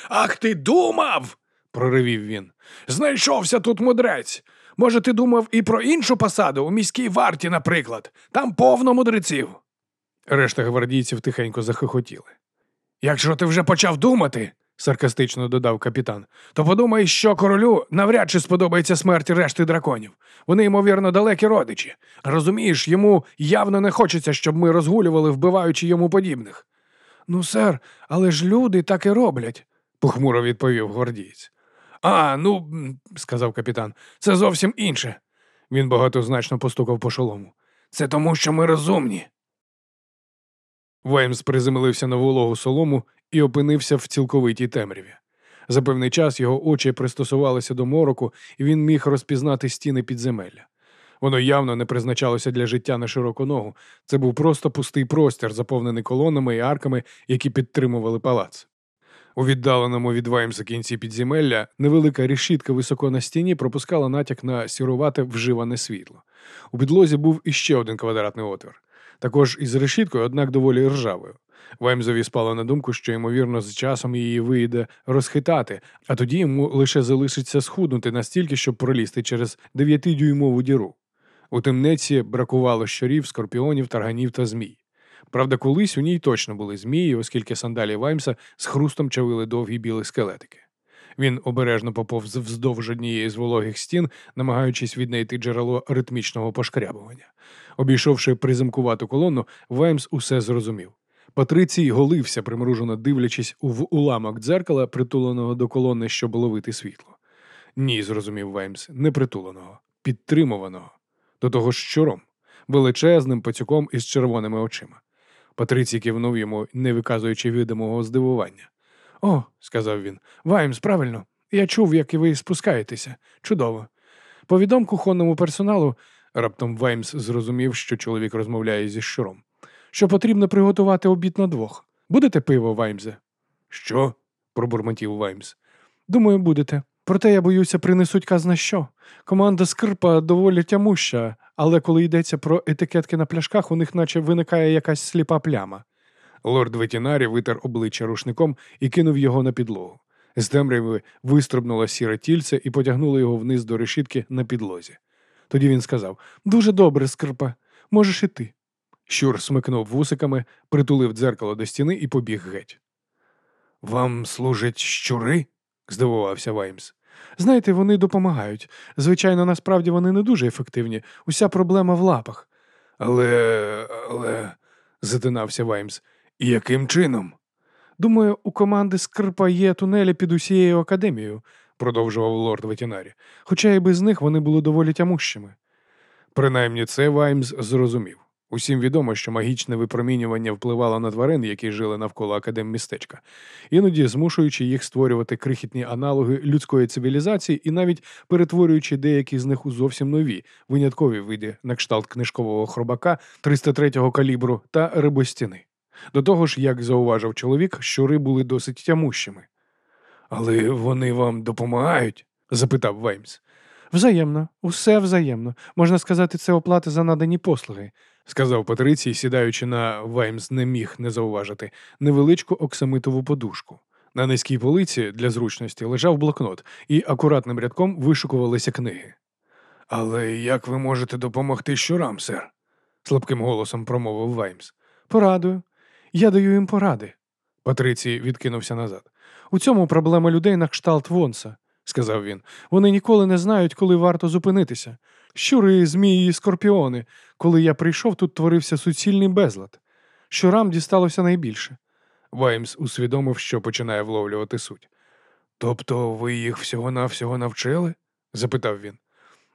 Ах ти думав! проривів він. Знайшовся тут мудрець. Може, ти думав і про іншу посаду у міській варті, наприклад. Там повно мудреців. Решта гвардійців тихенько захихотіли. Якщо ти вже почав думати, саркастично додав капітан, то подумай, що королю навряд чи сподобається смерть решти драконів. Вони, ймовірно, далекі родичі. Розумієш, йому явно не хочеться, щоб ми розгулювали, вбиваючи йому подібних. Ну, сер, але ж люди так і роблять, похмуро відповів гвардієць. А, ну, сказав капітан, це зовсім інше. Він багатозначно постукав по шолому. Це тому, що ми розумні. Веймс приземлився на вологу солому і опинився в цілковитій темряві. За певний час його очі пристосувалися до мороку, і він міг розпізнати стіни підземелля. Воно явно не призначалося для життя на широку ногу. Це був просто пустий простір, заповнений колонами і арками, які підтримували палац. У віддаленому від Ваймса кінці підземелля невелика решітка високо на стіні пропускала натяк на сірувате вживане світло. У підлозі був іще один квадратний отвір. Також із решіткою, однак доволі ржавою. Ваймзові спало на думку, що, ймовірно, з часом її вийде розхитати, а тоді йому лише залишиться схуднути настільки, щоб пролізти через дев'ятидюймову діру. У темниці бракувало щурів, скорпіонів, тарганів та змій. Правда, колись у ній точно були змії, оскільки сандалі Ваймса з хрустом чавили довгі білі скелетики. Він обережно поповз вздовж однієї з вологих стін, намагаючись віднайти джерело ритмічного пошкрябування. Обійшовши приземкувату колону, Ваймс усе зрозумів. Патрицій голився, примружено дивлячись в уламок дзеркала, притуленого до колони, щоб ловити світло. Ні, зрозумів Ваймс, не притуленого, підтримуваного. До того ж щуром, величезним пацюком із червоними очима. Патрицій кивнув йому, не виказуючи видимого здивування. О, сказав він, Ваймс, правильно. Я чув, як і ви спускаєтеся. Чудово. Повідом кухонному персоналу, раптом Ваймс зрозумів, що чоловік розмовляє зі щуром, що потрібно приготувати обід на двох. Будете пиво, Ваймзе? Що? пробурмотів Ваймс. Думаю, будете. Проте я боюся, принесуть казна що. Команда скрпа доволі тямуща, але коли йдеться про етикетки на пляшках, у них наче виникає якась сліпа пляма. Лорд Ветінарі витер обличчя рушником і кинув його на підлогу. З темряви вистрибнуло сіре тільце і потягнуло його вниз до решітки на підлозі. Тоді він сказав Дуже добре, скрпа, можеш іти. Щур смикнув вусиками, притулив дзеркало до стіни і побіг геть. Вам служать щури? здивувався Ваймс. Знаєте, вони допомагають. Звичайно, насправді вони не дуже ефективні. Уся проблема в лапах. Але, але, затинався Ваймс, яким чином? Думаю, у команди Скрпа є тунелі під усією академією, продовжував лорд Ветінарі, хоча і без них вони були доволі тямущими. Принаймні це Ваймс зрозумів. Усім відомо, що магічне випромінювання впливало на тварин, які жили навколо академмістечка, іноді змушуючи їх створювати крихітні аналоги людської цивілізації і навіть перетворюючи деякі з них у зовсім нові, виняткові види на кшталт книжкового хробака 303-го калібру та рибостіни. До того ж, як зауважив чоловік, щури були досить тямущими. Але вони вам допомагають? запитав Ваймс. Взаємно, усе взаємно. Можна сказати, це оплата за надані послуги. Сказав Патрицій, сідаючи на Ваймс не міг не зауважити невеличку оксамитову подушку. На низькій полиці для зручності лежав блокнот, і акуратним рядком вишукувалися книги. Але як ви можете допомогти щурам, сер? слабким голосом промовив Ваймс. Порадую. Я даю їм поради. Патрицій відкинувся назад. У цьому проблема людей на кшталт Вонса, сказав він. Вони ніколи не знають, коли варто зупинитися. Щури, змії і скорпіони. Коли я прийшов, тут творився суцільний безлад. Щурам дісталося найбільше. Ваймс усвідомив, що починає вловлювати суть. Тобто ви їх всього-навсього навчили? запитав він.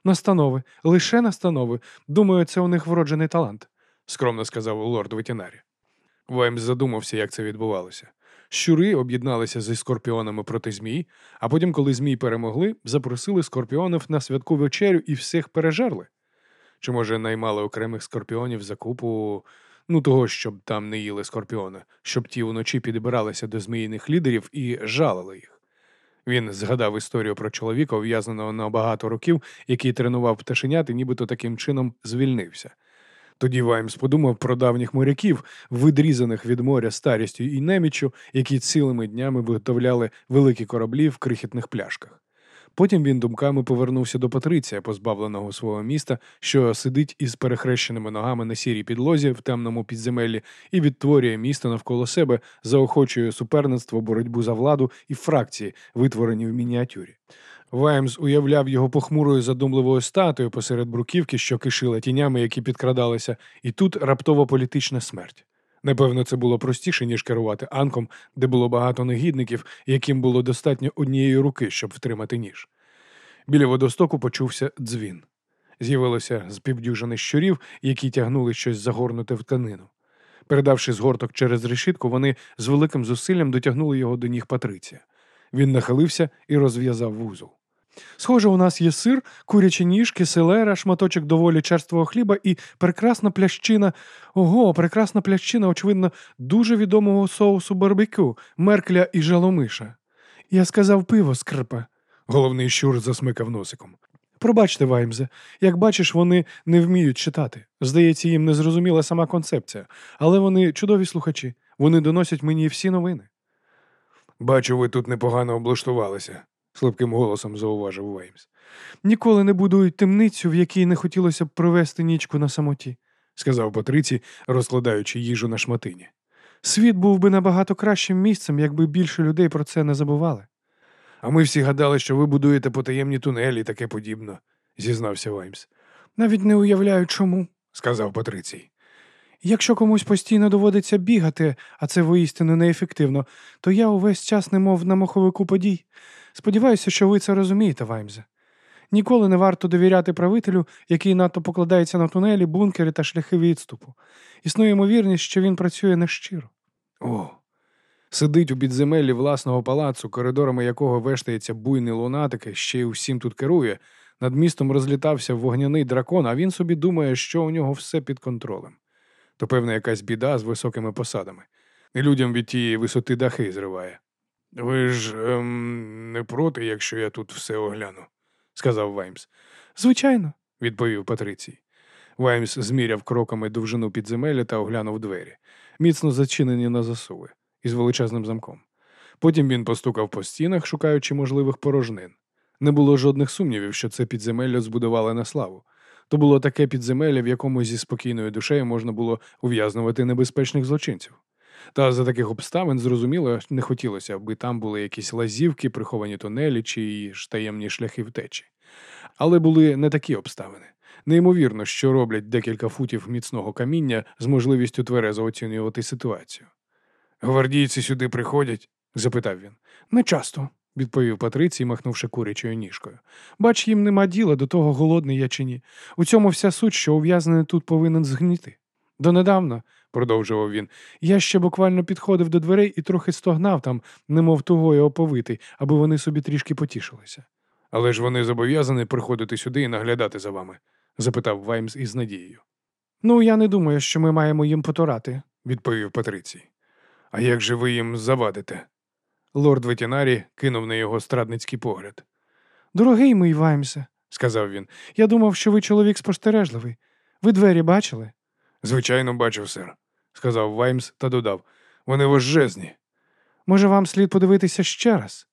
Настанови, лише настанови. Думаю, це у них вроджений талант. скромно сказав лорд ветінарі. Ваймс задумався, як це відбувалося. Щури об'єдналися зі скорпіонами проти змій, а потім, коли змій перемогли, запросили скорпіонів на святку вечерю і всіх пережерли. Чи, може, наймали окремих скорпіонів за купу, ну того, щоб там не їли скорпіона, щоб ті вночі підбиралися до зміїних лідерів і жалили їх. Він згадав історію про чоловіка, ув'язненого на багато років, який тренував пташенят і нібито таким чином звільнився. Тоді Ваймс подумав про давніх моряків, відрізаних від моря старістю і неміччю, які цілими днями виготовляли великі кораблі в крихітних пляшках. Потім він думками повернувся до Патриція, позбавленого свого міста, що сидить із перехрещеними ногами на сірій підлозі в темному підземеллі і відтворює місто навколо себе, заохочує суперництво, боротьбу за владу і фракції, витворені в мініатюрі. Ваймс уявляв його похмурою задумливою статою посеред бруківки, що кишила тінями, які підкрадалися, і тут раптова політична смерть. Напевно, це було простіше, ніж керувати анком, де було багато негідників, яким було достатньо однієї руки, щоб втримати ніж. Біля водостоку почувся дзвін. З'явилося з півдюжини щурів, які тягнули щось загорнуте в тканину. Передавши згорток через решітку, вони з великим зусиллям дотягнули його до ніг Патриція. Він нахилився і розв'язав вузол. Схоже, у нас є сир, курячі ніжки, селера, шматочок доволі черствого хліба і прекрасна плящина. Ого, прекрасна плящина, очевидно, дуже відомого соусу барбекю, меркля і жаломиша. Я сказав пиво, скрипе. Головний щур засмикав носиком. Пробачте, Ваймзе, як бачиш, вони не вміють читати. Здається, їм не зрозуміла сама концепція, але вони чудові слухачі. Вони доносять мені всі новини. Бачу, ви тут непогано облаштувалися, слабким голосом зауважив Ваймс. Ніколи не будують темницю, в якій не хотілося б провести нічку на самоті. сказав Патриці, розкладаючи їжу на шматині. Світ був би набагато кращим місцем, якби більше людей про це не забували. А ми всі гадали, що ви будуєте потаємні тунелі і таке подібно, зізнався Ваймс. Навіть не уявляю, чому. сказав Патрицій. Якщо комусь постійно доводиться бігати, а це воістину неефективно, то я увесь час немов на моховику подій. Сподіваюся, що ви це розумієте, Ваймзе. Ніколи не варто довіряти правителю, який надто покладається на тунелі, бункери та шляхи відступу. Існує ймовірність, що він працює нещиро. О. Сидить у підземеллі власного палацу, коридорами якого вештається буйний лунатик, ще й усім тут керує. Над містом розлітався вогняний дракон, а він собі думає, що у нього все під контролем. То, певна, якась біда з високими посадами. І людям від тієї висоти дахи зриває. Ви ж ем, не проти, якщо я тут все огляну, сказав Ваймс. Звичайно, відповів Патрицій. Ваймс зміряв кроками довжину підземелля та оглянув двері, міцно зачинені на засуви, із величезним замком. Потім він постукав по стінах, шукаючи можливих порожнин. Не було жодних сумнівів, що це підземелля збудували на славу. То було таке підземелля, в якому зі спокійною душею можна було ув'язнувати небезпечних злочинців. Та за таких обставин, зрозуміло, не хотілося, аби там були якісь лазівки, приховані тунелі чи ж таємні шляхи втечі. Але були не такі обставини. Неймовірно, що роблять декілька футів міцного каміння з можливістю тверезо оцінювати ситуацію. Гвардійці сюди приходять? запитав він. не часто, відповів Патрицій, махнувши курячою ніжкою. Бач, їм нема діла до того, голодний я чи ні. У цьому вся суть, що ув'язнений тут повинен згніти. Донедавна, продовжував він, я ще буквально підходив до дверей і трохи стогнав там, немов тугою оповитий, аби вони собі трішки потішилися. Але ж вони зобов'язані приходити сюди і наглядати за вами? запитав Ваймс із надією. Ну, я не думаю, що ми маємо їм потурати, відповів Патрицій. А як же ви їм завадите? Лорд Ветінарі кинув на його страдницький погляд. Дорогий мій Ваймсе, Сказав він. я думав, що ви чоловік спостережливий. Ви двері бачили? Звичайно, бачив, сер, сказав Ваймс та додав. Вони важезні. Може, вам слід подивитися ще раз?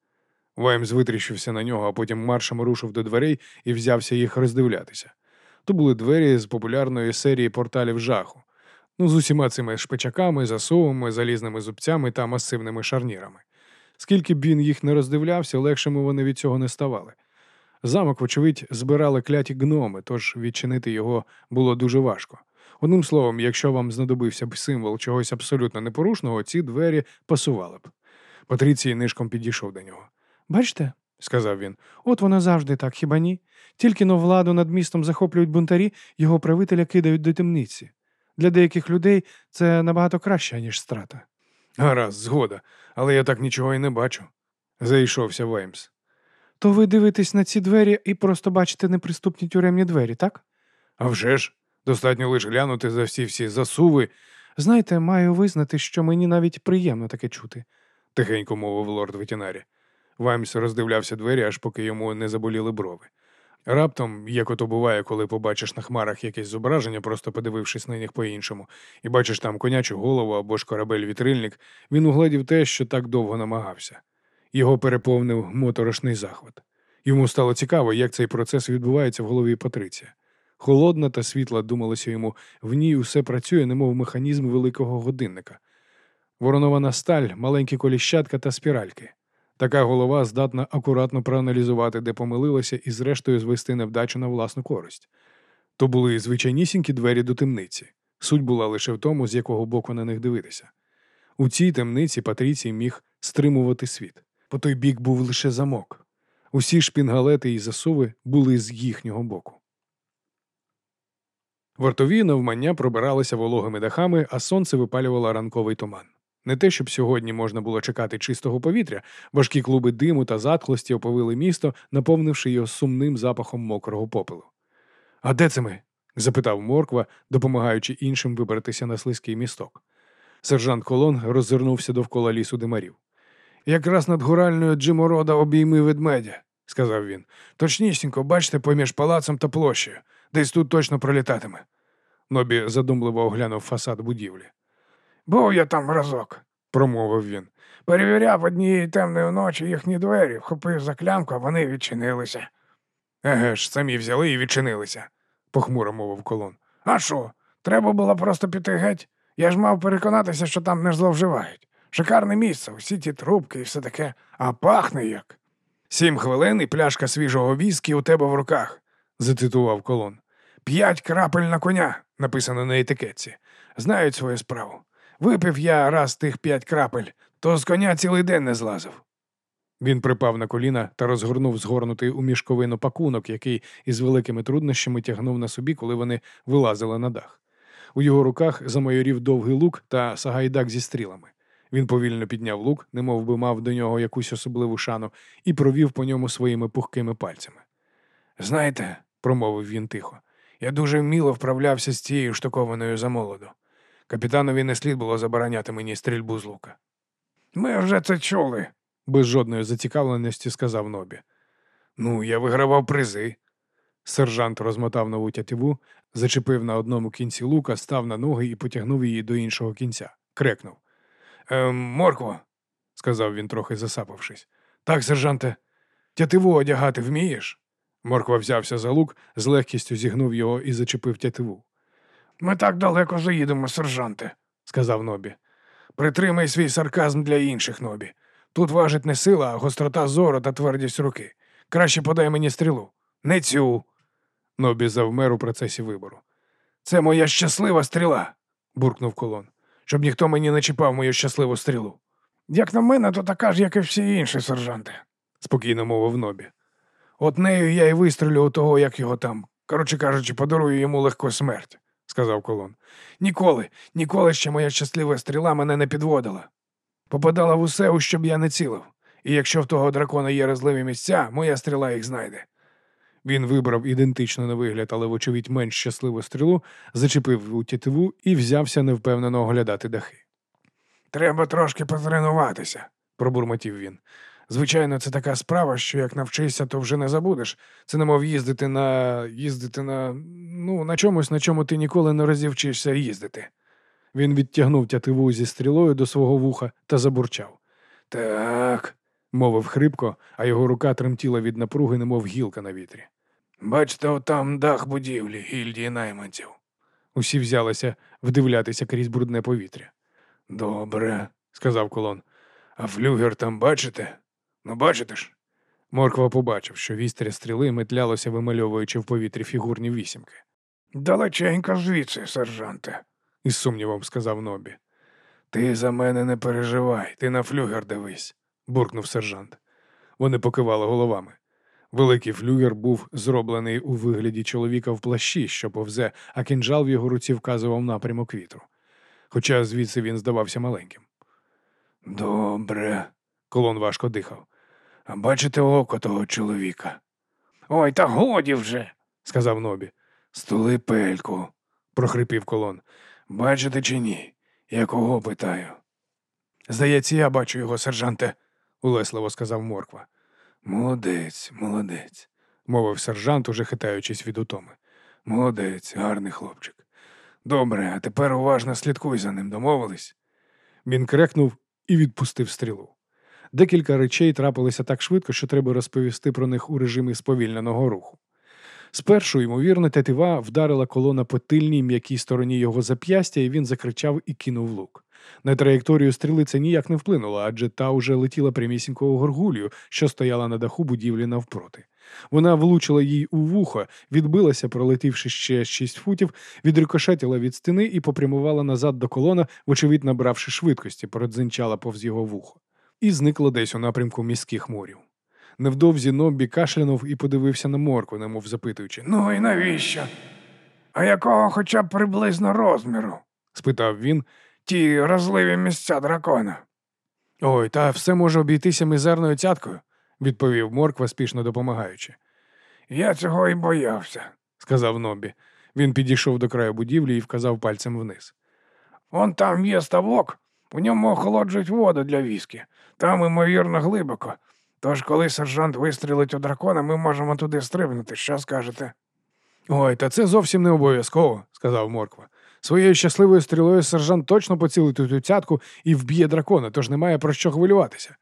Ваймс витріщився на нього, а потім маршем рушив до дверей і взявся їх роздивлятися. То були двері з популярної серії порталів жаху. Ну, з усіма цими шпичаками, засовами, залізними зубцями та масивними шарнірами. Скільки б він їх не роздивлявся, легшими вони від цього не ставали. Замок, вочевидь, збирали кляті гноми, тож відчинити його було дуже важко. Одним словом, якщо вам знадобився б символ чогось абсолютно непорушного, ці двері пасували б. Патрицій нишком підійшов до нього. Бачите? Сказав він. От воно завжди так, хіба ні? Тільки но владу над містом захоплюють бунтарі, його правителя кидають до темниці. Для деяких людей це набагато краще, ніж страта. Гаразд, згода, але я так нічого і не бачу. Зайшовся Веймс. То ви дивитесь на ці двері і просто бачите неприступні тюремні двері, так? А вже ж, достатньо лише глянути за всі всі засуви, Знаєте, маю визнати, що мені навіть приємно таке чути. тихенько мовив лорд ветінарі. Ваймс роздивлявся двері, аж поки йому не заболіли брови. Раптом, як ото буває, коли побачиш на хмарах якесь зображення, просто подивившись на них по-іншому, і бачиш там конячу голову або ж корабель-вітрильник, він угледів те, що так довго намагався. Його переповнив моторошний захват. Йому стало цікаво, як цей процес відбувається в голові Патриція. Холодна та світла думалося йому, в ній усе працює, немов механізм великого годинника. Воронована сталь, маленькі коліщатка та спіральки. Така голова здатна акуратно проаналізувати, де помилилася, і зрештою звести невдачу на власну користь. То були звичайнісінькі двері до темниці. Суть була лише в тому, з якого боку на них дивитися. У цій темниці Патріцій міг стримувати світ. По той бік був лише замок. Усі шпінгалети і засуви були з їхнього боку. Вартові навмання пробиралися вологими дахами, а сонце випалювало ранковий туман. Не те, щоб сьогодні можна було чекати чистого повітря, важкі клуби диму та затхлості оповили місто, наповнивши його сумним запахом мокрого попелу. А де це ми? запитав Морква, допомагаючи іншим вибратися на слизький місток. Сержант Колон роззирнувся довкола лісу димарів. Якраз над гуральною Джиморода обійми ведмедя, сказав він. Точнісінько, бачите, поміж палацом та площею. Десь тут точно пролітатиме. Нобі задумливо оглянув фасад будівлі. Був я там разок, Промовив він. перевіряв однієї темної ночі їхні двері, вхопив за клямку, а вони відчинилися. Еге ж, самі взяли і відчинилися, похмуро мовив колон. А що? Треба було просто піти геть. Я ж мав переконатися, що там не зловживають. Шикарне місце, усі ті трубки і все таке, а пахне як. Сім хвилин і пляшка свіжого віскі у тебе в руках, зацитував колон. П'ять крапель на коня, Написано на етикетці. знають свою справу. Випив я раз тих п'ять крапель, то з коня цілий день не злазив. Він припав на коліна та розгорнув згорнутий у мішковину пакунок, який із великими труднощами тягнув на собі, коли вони вилазили на дах. У його руках замайорів довгий лук та сагайдак зі стрілами. Він повільно підняв лук, немов би мав до нього якусь особливу шану, і провів по ньому своїми пухкими пальцями. Знаєте, Промовив він тихо. я дуже вміло вправлявся з цією штукованою за молоду. Капітанові не слід було забороняти мені стрільбу з лука. Ми вже це чули. Без жодної зацікавленості сказав Нобі. Ну, я вигравав призи. Сержант розмотав нову тятиву, зачепив на одному кінці лука, став на ноги і потягнув її до іншого кінця. Крекнув. Ем, Моркво, сказав він, трохи засапавшись. Так, сержанте, тятиву одягати вмієш? Морква взявся за лук, з легкістю зігнув його і зачепив тятиву. Ми так далеко заїдемо, сержанте. Сказав Нобі. Притримай свій сарказм для інших нобі. Тут важить не сила, а гострота зору та твердість руки. Краще подай мені стрілу. Не цю. Нобі завмер у процесі вибору. Це моя щаслива стріла, буркнув колон. щоб ніхто мені не чіпав мою щасливу стрілу. Як на мене, то така ж, як і всі інші, сержанти. спокійно мовив Нобі. От нею я й вистрілю у того, як його там. Коротше кажучи, подарую йому легку смерть, сказав колон. Ніколи, ніколи ще моя щаслива стріла мене не підводила. Попадала в усе, у що б я не цілив. І якщо в того дракона є розливі місця, моя стріла їх знайде. Він вибрав ідентичну на вигляд, але, вочевидь, менш щасливу стрілу, зачепив у тітиву і взявся невпевнено оглядати дахи. Треба трошки потренуватися, пробурмотів він. Звичайно, це така справа, що як навчишся, то вже не забудеш. Це немов їздити на їздити на ну, на чомусь, на чому ти ніколи не розівчишся їздити. Він відтягнув тятиву зі стрілою до свого вуха та забурчав. Так, Мовив хрипко, а його рука тремтіла від напруги, немов гілка на вітрі. бачите, отам дах будівлі гільдії найманців. Усі взялися вдивлятися крізь брудне повітря. Добре, сказав колон. А флюгер там бачите? Ну, бачите ж? Морква побачив, що вістря стріли метлялося, вимальовуючи в повітрі фігурні вісімки. Далеченько звідси, сержанте. Із сумнівом сказав Нобі. Ти за мене не переживай, ти на флюгер дивись. буркнув сержант. Вони покивали головами. Великий флюгер був зроблений у вигляді чоловіка в плащі, що повзе, а кінжал в його руці вказував напрямок вітру. Хоча звідси він здавався маленьким. Добре. Колон важко дихав. А бачите око того чоловіка? Ой, та годі вже, сказав Нобі. стули пельку. Прохрипів колон. Бачите чи ні? Я кого питаю? Здається, я бачу його, сержанте, улесливо сказав Морква. Молодець, молодець, мовив сержант, уже хитаючись від утоми. молодець, гарний хлопчик. Добре, а тепер уважно слідкуй за ним, домовились? Він крекнув і відпустив стрілу. Декілька речей трапилися так швидко, що треба розповісти про них у режимі сповільненого руху. Спершу, ймовірно, тетива вдарила колона по тильній м'якій стороні його зап'ястя, і він закричав і кинув лук. На траєкторію стріли це ніяк не вплинуло, адже та уже летіла прямісінько у горгулью, що стояла на даху будівлі навпроти. Вона влучила їй у вухо, відбилася, пролетівши ще шість футів, відрикошетіла від стіни і попрямувала назад до колона, вочевидь набравши швидкості, продзинчала повз його вухо, і зникла десь у напрямку міських морів. Невдовзі Ноббі кашлянув і подивився на морку, немов запитуючи. Ну і навіщо? А якого хоча б приблизно розміру? спитав він. Ті розливі місця дракона. Ой, та все може обійтися мізерною цяткою, відповів Морква, спішно допомагаючи. Я цього і боявся, сказав Нобі. Він підійшов до краю будівлі і вказав пальцем вниз. Вон там є ставок, у ньому охолоджують воду для віскі. Там, ймовірно, глибоко. Тож, коли сержант вистрілить у дракона, ми можемо туди стрибнути. Що скажете? Ой, та це зовсім не обов'язково, сказав Морква. Своєю щасливою стрілою сержант точно поцілить у цю цятку і вб'є дракона, тож немає про що хвилюватися.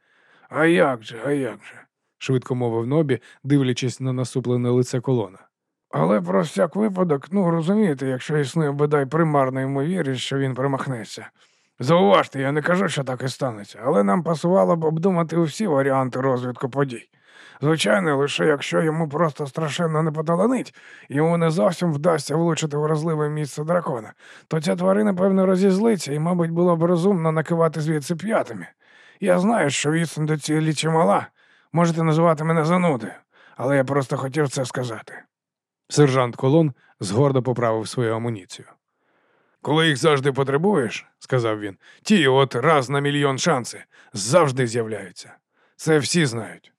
А як же, а як же? швидко мовив Нобі, дивлячись на насуплене лице колона. Але про всяк випадок, ну розумієте, якщо існує бодай примарна ймовірність, що він примахнеться. Зауважте, я не кажу, що так і станеться, але нам пасувало б обдумати усі варіанти розвитку подій. Звичайно, лише якщо йому просто страшенно не поталанить, йому не зовсім вдасться влучити вразливе місце дракона, то ця тварина, певно, розізлиться і, мабуть, було б розумно накивати звідси п'ятами. Я знаю, що відстань до цілі чимала. Можете називати мене занудою, але я просто хотів це сказати. Сержант Колон згордо поправив свою амуніцію. Коли їх завжди потребуєш, сказав він, ті от раз на мільйон шанси завжди з'являються. Це всі знають.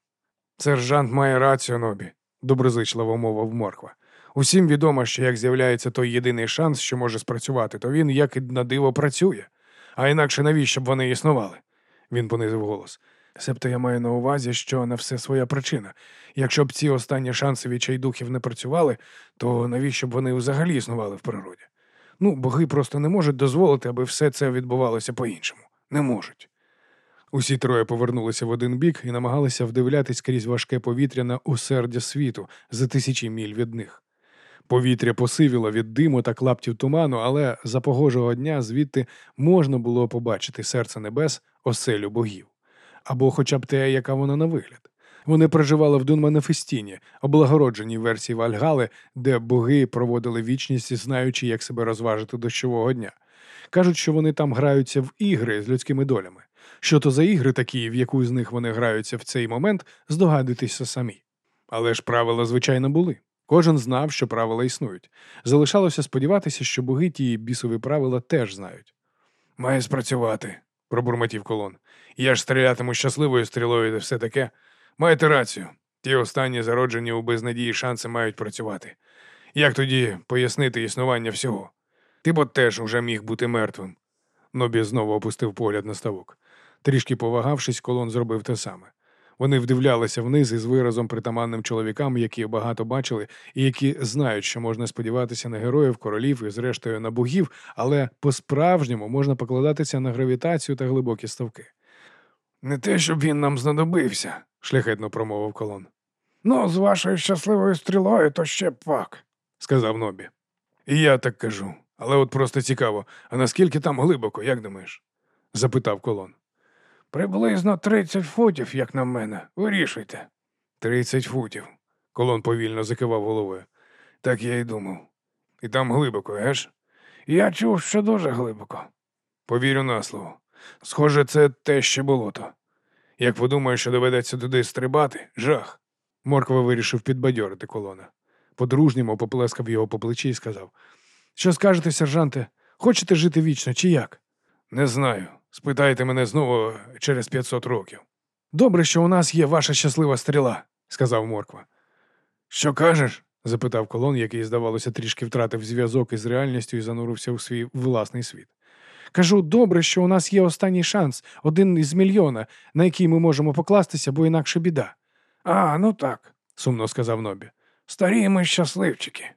Сержант має рацію, Нобі, доброзичливо мовив Морква. Усім відомо, що як з'являється той єдиний шанс, що може спрацювати, то він, як і на диво, працює. А інакше навіщо б вони існували? Він понизив голос. Себто я маю на увазі, що на все своя причина. Якщо б ці останні шанси відчайдухів не працювали, то навіщо б вони взагалі існували в природі? Ну, боги просто не можуть дозволити, аби все це відбувалося по-іншому. Не можуть. Усі троє повернулися в один бік і намагалися вдивлятись крізь важке повітря на усердя світу за тисячі міль від них. Повітря посивіло від диму та клаптів туману, але за погожого дня звідти можна було побачити серце небес, оселю богів, або хоча б те, яка вона на вигляд. Вони проживали в Дунманефестіні, облагородженій версії Вальгали, де боги проводили вічність, знаючи, як себе розважити дощового дня. Кажуть, що вони там граються в ігри з людськими долями. Що то за ігри такі, в яку з них вони граються в цей момент, здогадуйтеся самі. Але ж правила, звичайно, були. Кожен знав, що правила існують. Залишалося сподіватися, що боги ті бісові правила теж знають. Має спрацювати, пробурмотів колон. Я ж стрілятиму щасливою стрілою і все таке. Маєте рацію. Ті останні зароджені у безнадії шанси мають працювати. Як тоді пояснити існування всього? Ти б теж уже міг бути мертвим. Нобі знову опустив погляд на ставок. Трішки повагавшись, колон зробив те саме. Вони вдивлялися вниз із виразом притаманним чоловікам, які багато бачили, і які знають, що можна сподіватися на героїв, королів і, зрештою, на богів, але по-справжньому можна покладатися на гравітацію та глибокі ставки. Не те, щоб він нам знадобився, шляхетно промовив колон, Ну, з вашою щасливою стрілою, то ще пак. сказав Нобі. І я так кажу. Але от просто цікаво, а наскільки там глибоко, як думаєш? запитав колон. Приблизно 30 футів, як на мене. Вирішуйте. Тридцять футів. Колон повільно закивав головою. Так я й думав. І там глибоко, еш? Я чув, що дуже глибоко. Повірю на слово. Схоже, це те ще болото. Як подумаю, що доведеться туди стрибати, жах. Морква вирішив підбадьорити колона. По-дружньому поплескав його по плечі і сказав: Що скажете, сержанте? Хочете жити вічно чи як? Не знаю. Спитайте мене знову через 500 років, Добре, що у нас є ваша щаслива стріла. сказав Морква. Що кажеш? запитав колон, який, здавалося, трішки втратив зв'язок із реальністю і занурився у свій власний світ. Кажу, добре, що у нас є останній шанс, один із мільйона, на який ми можемо покластися, бо інакше біда. А, ну так. сумно сказав Нобі. Старі ми щасливчики.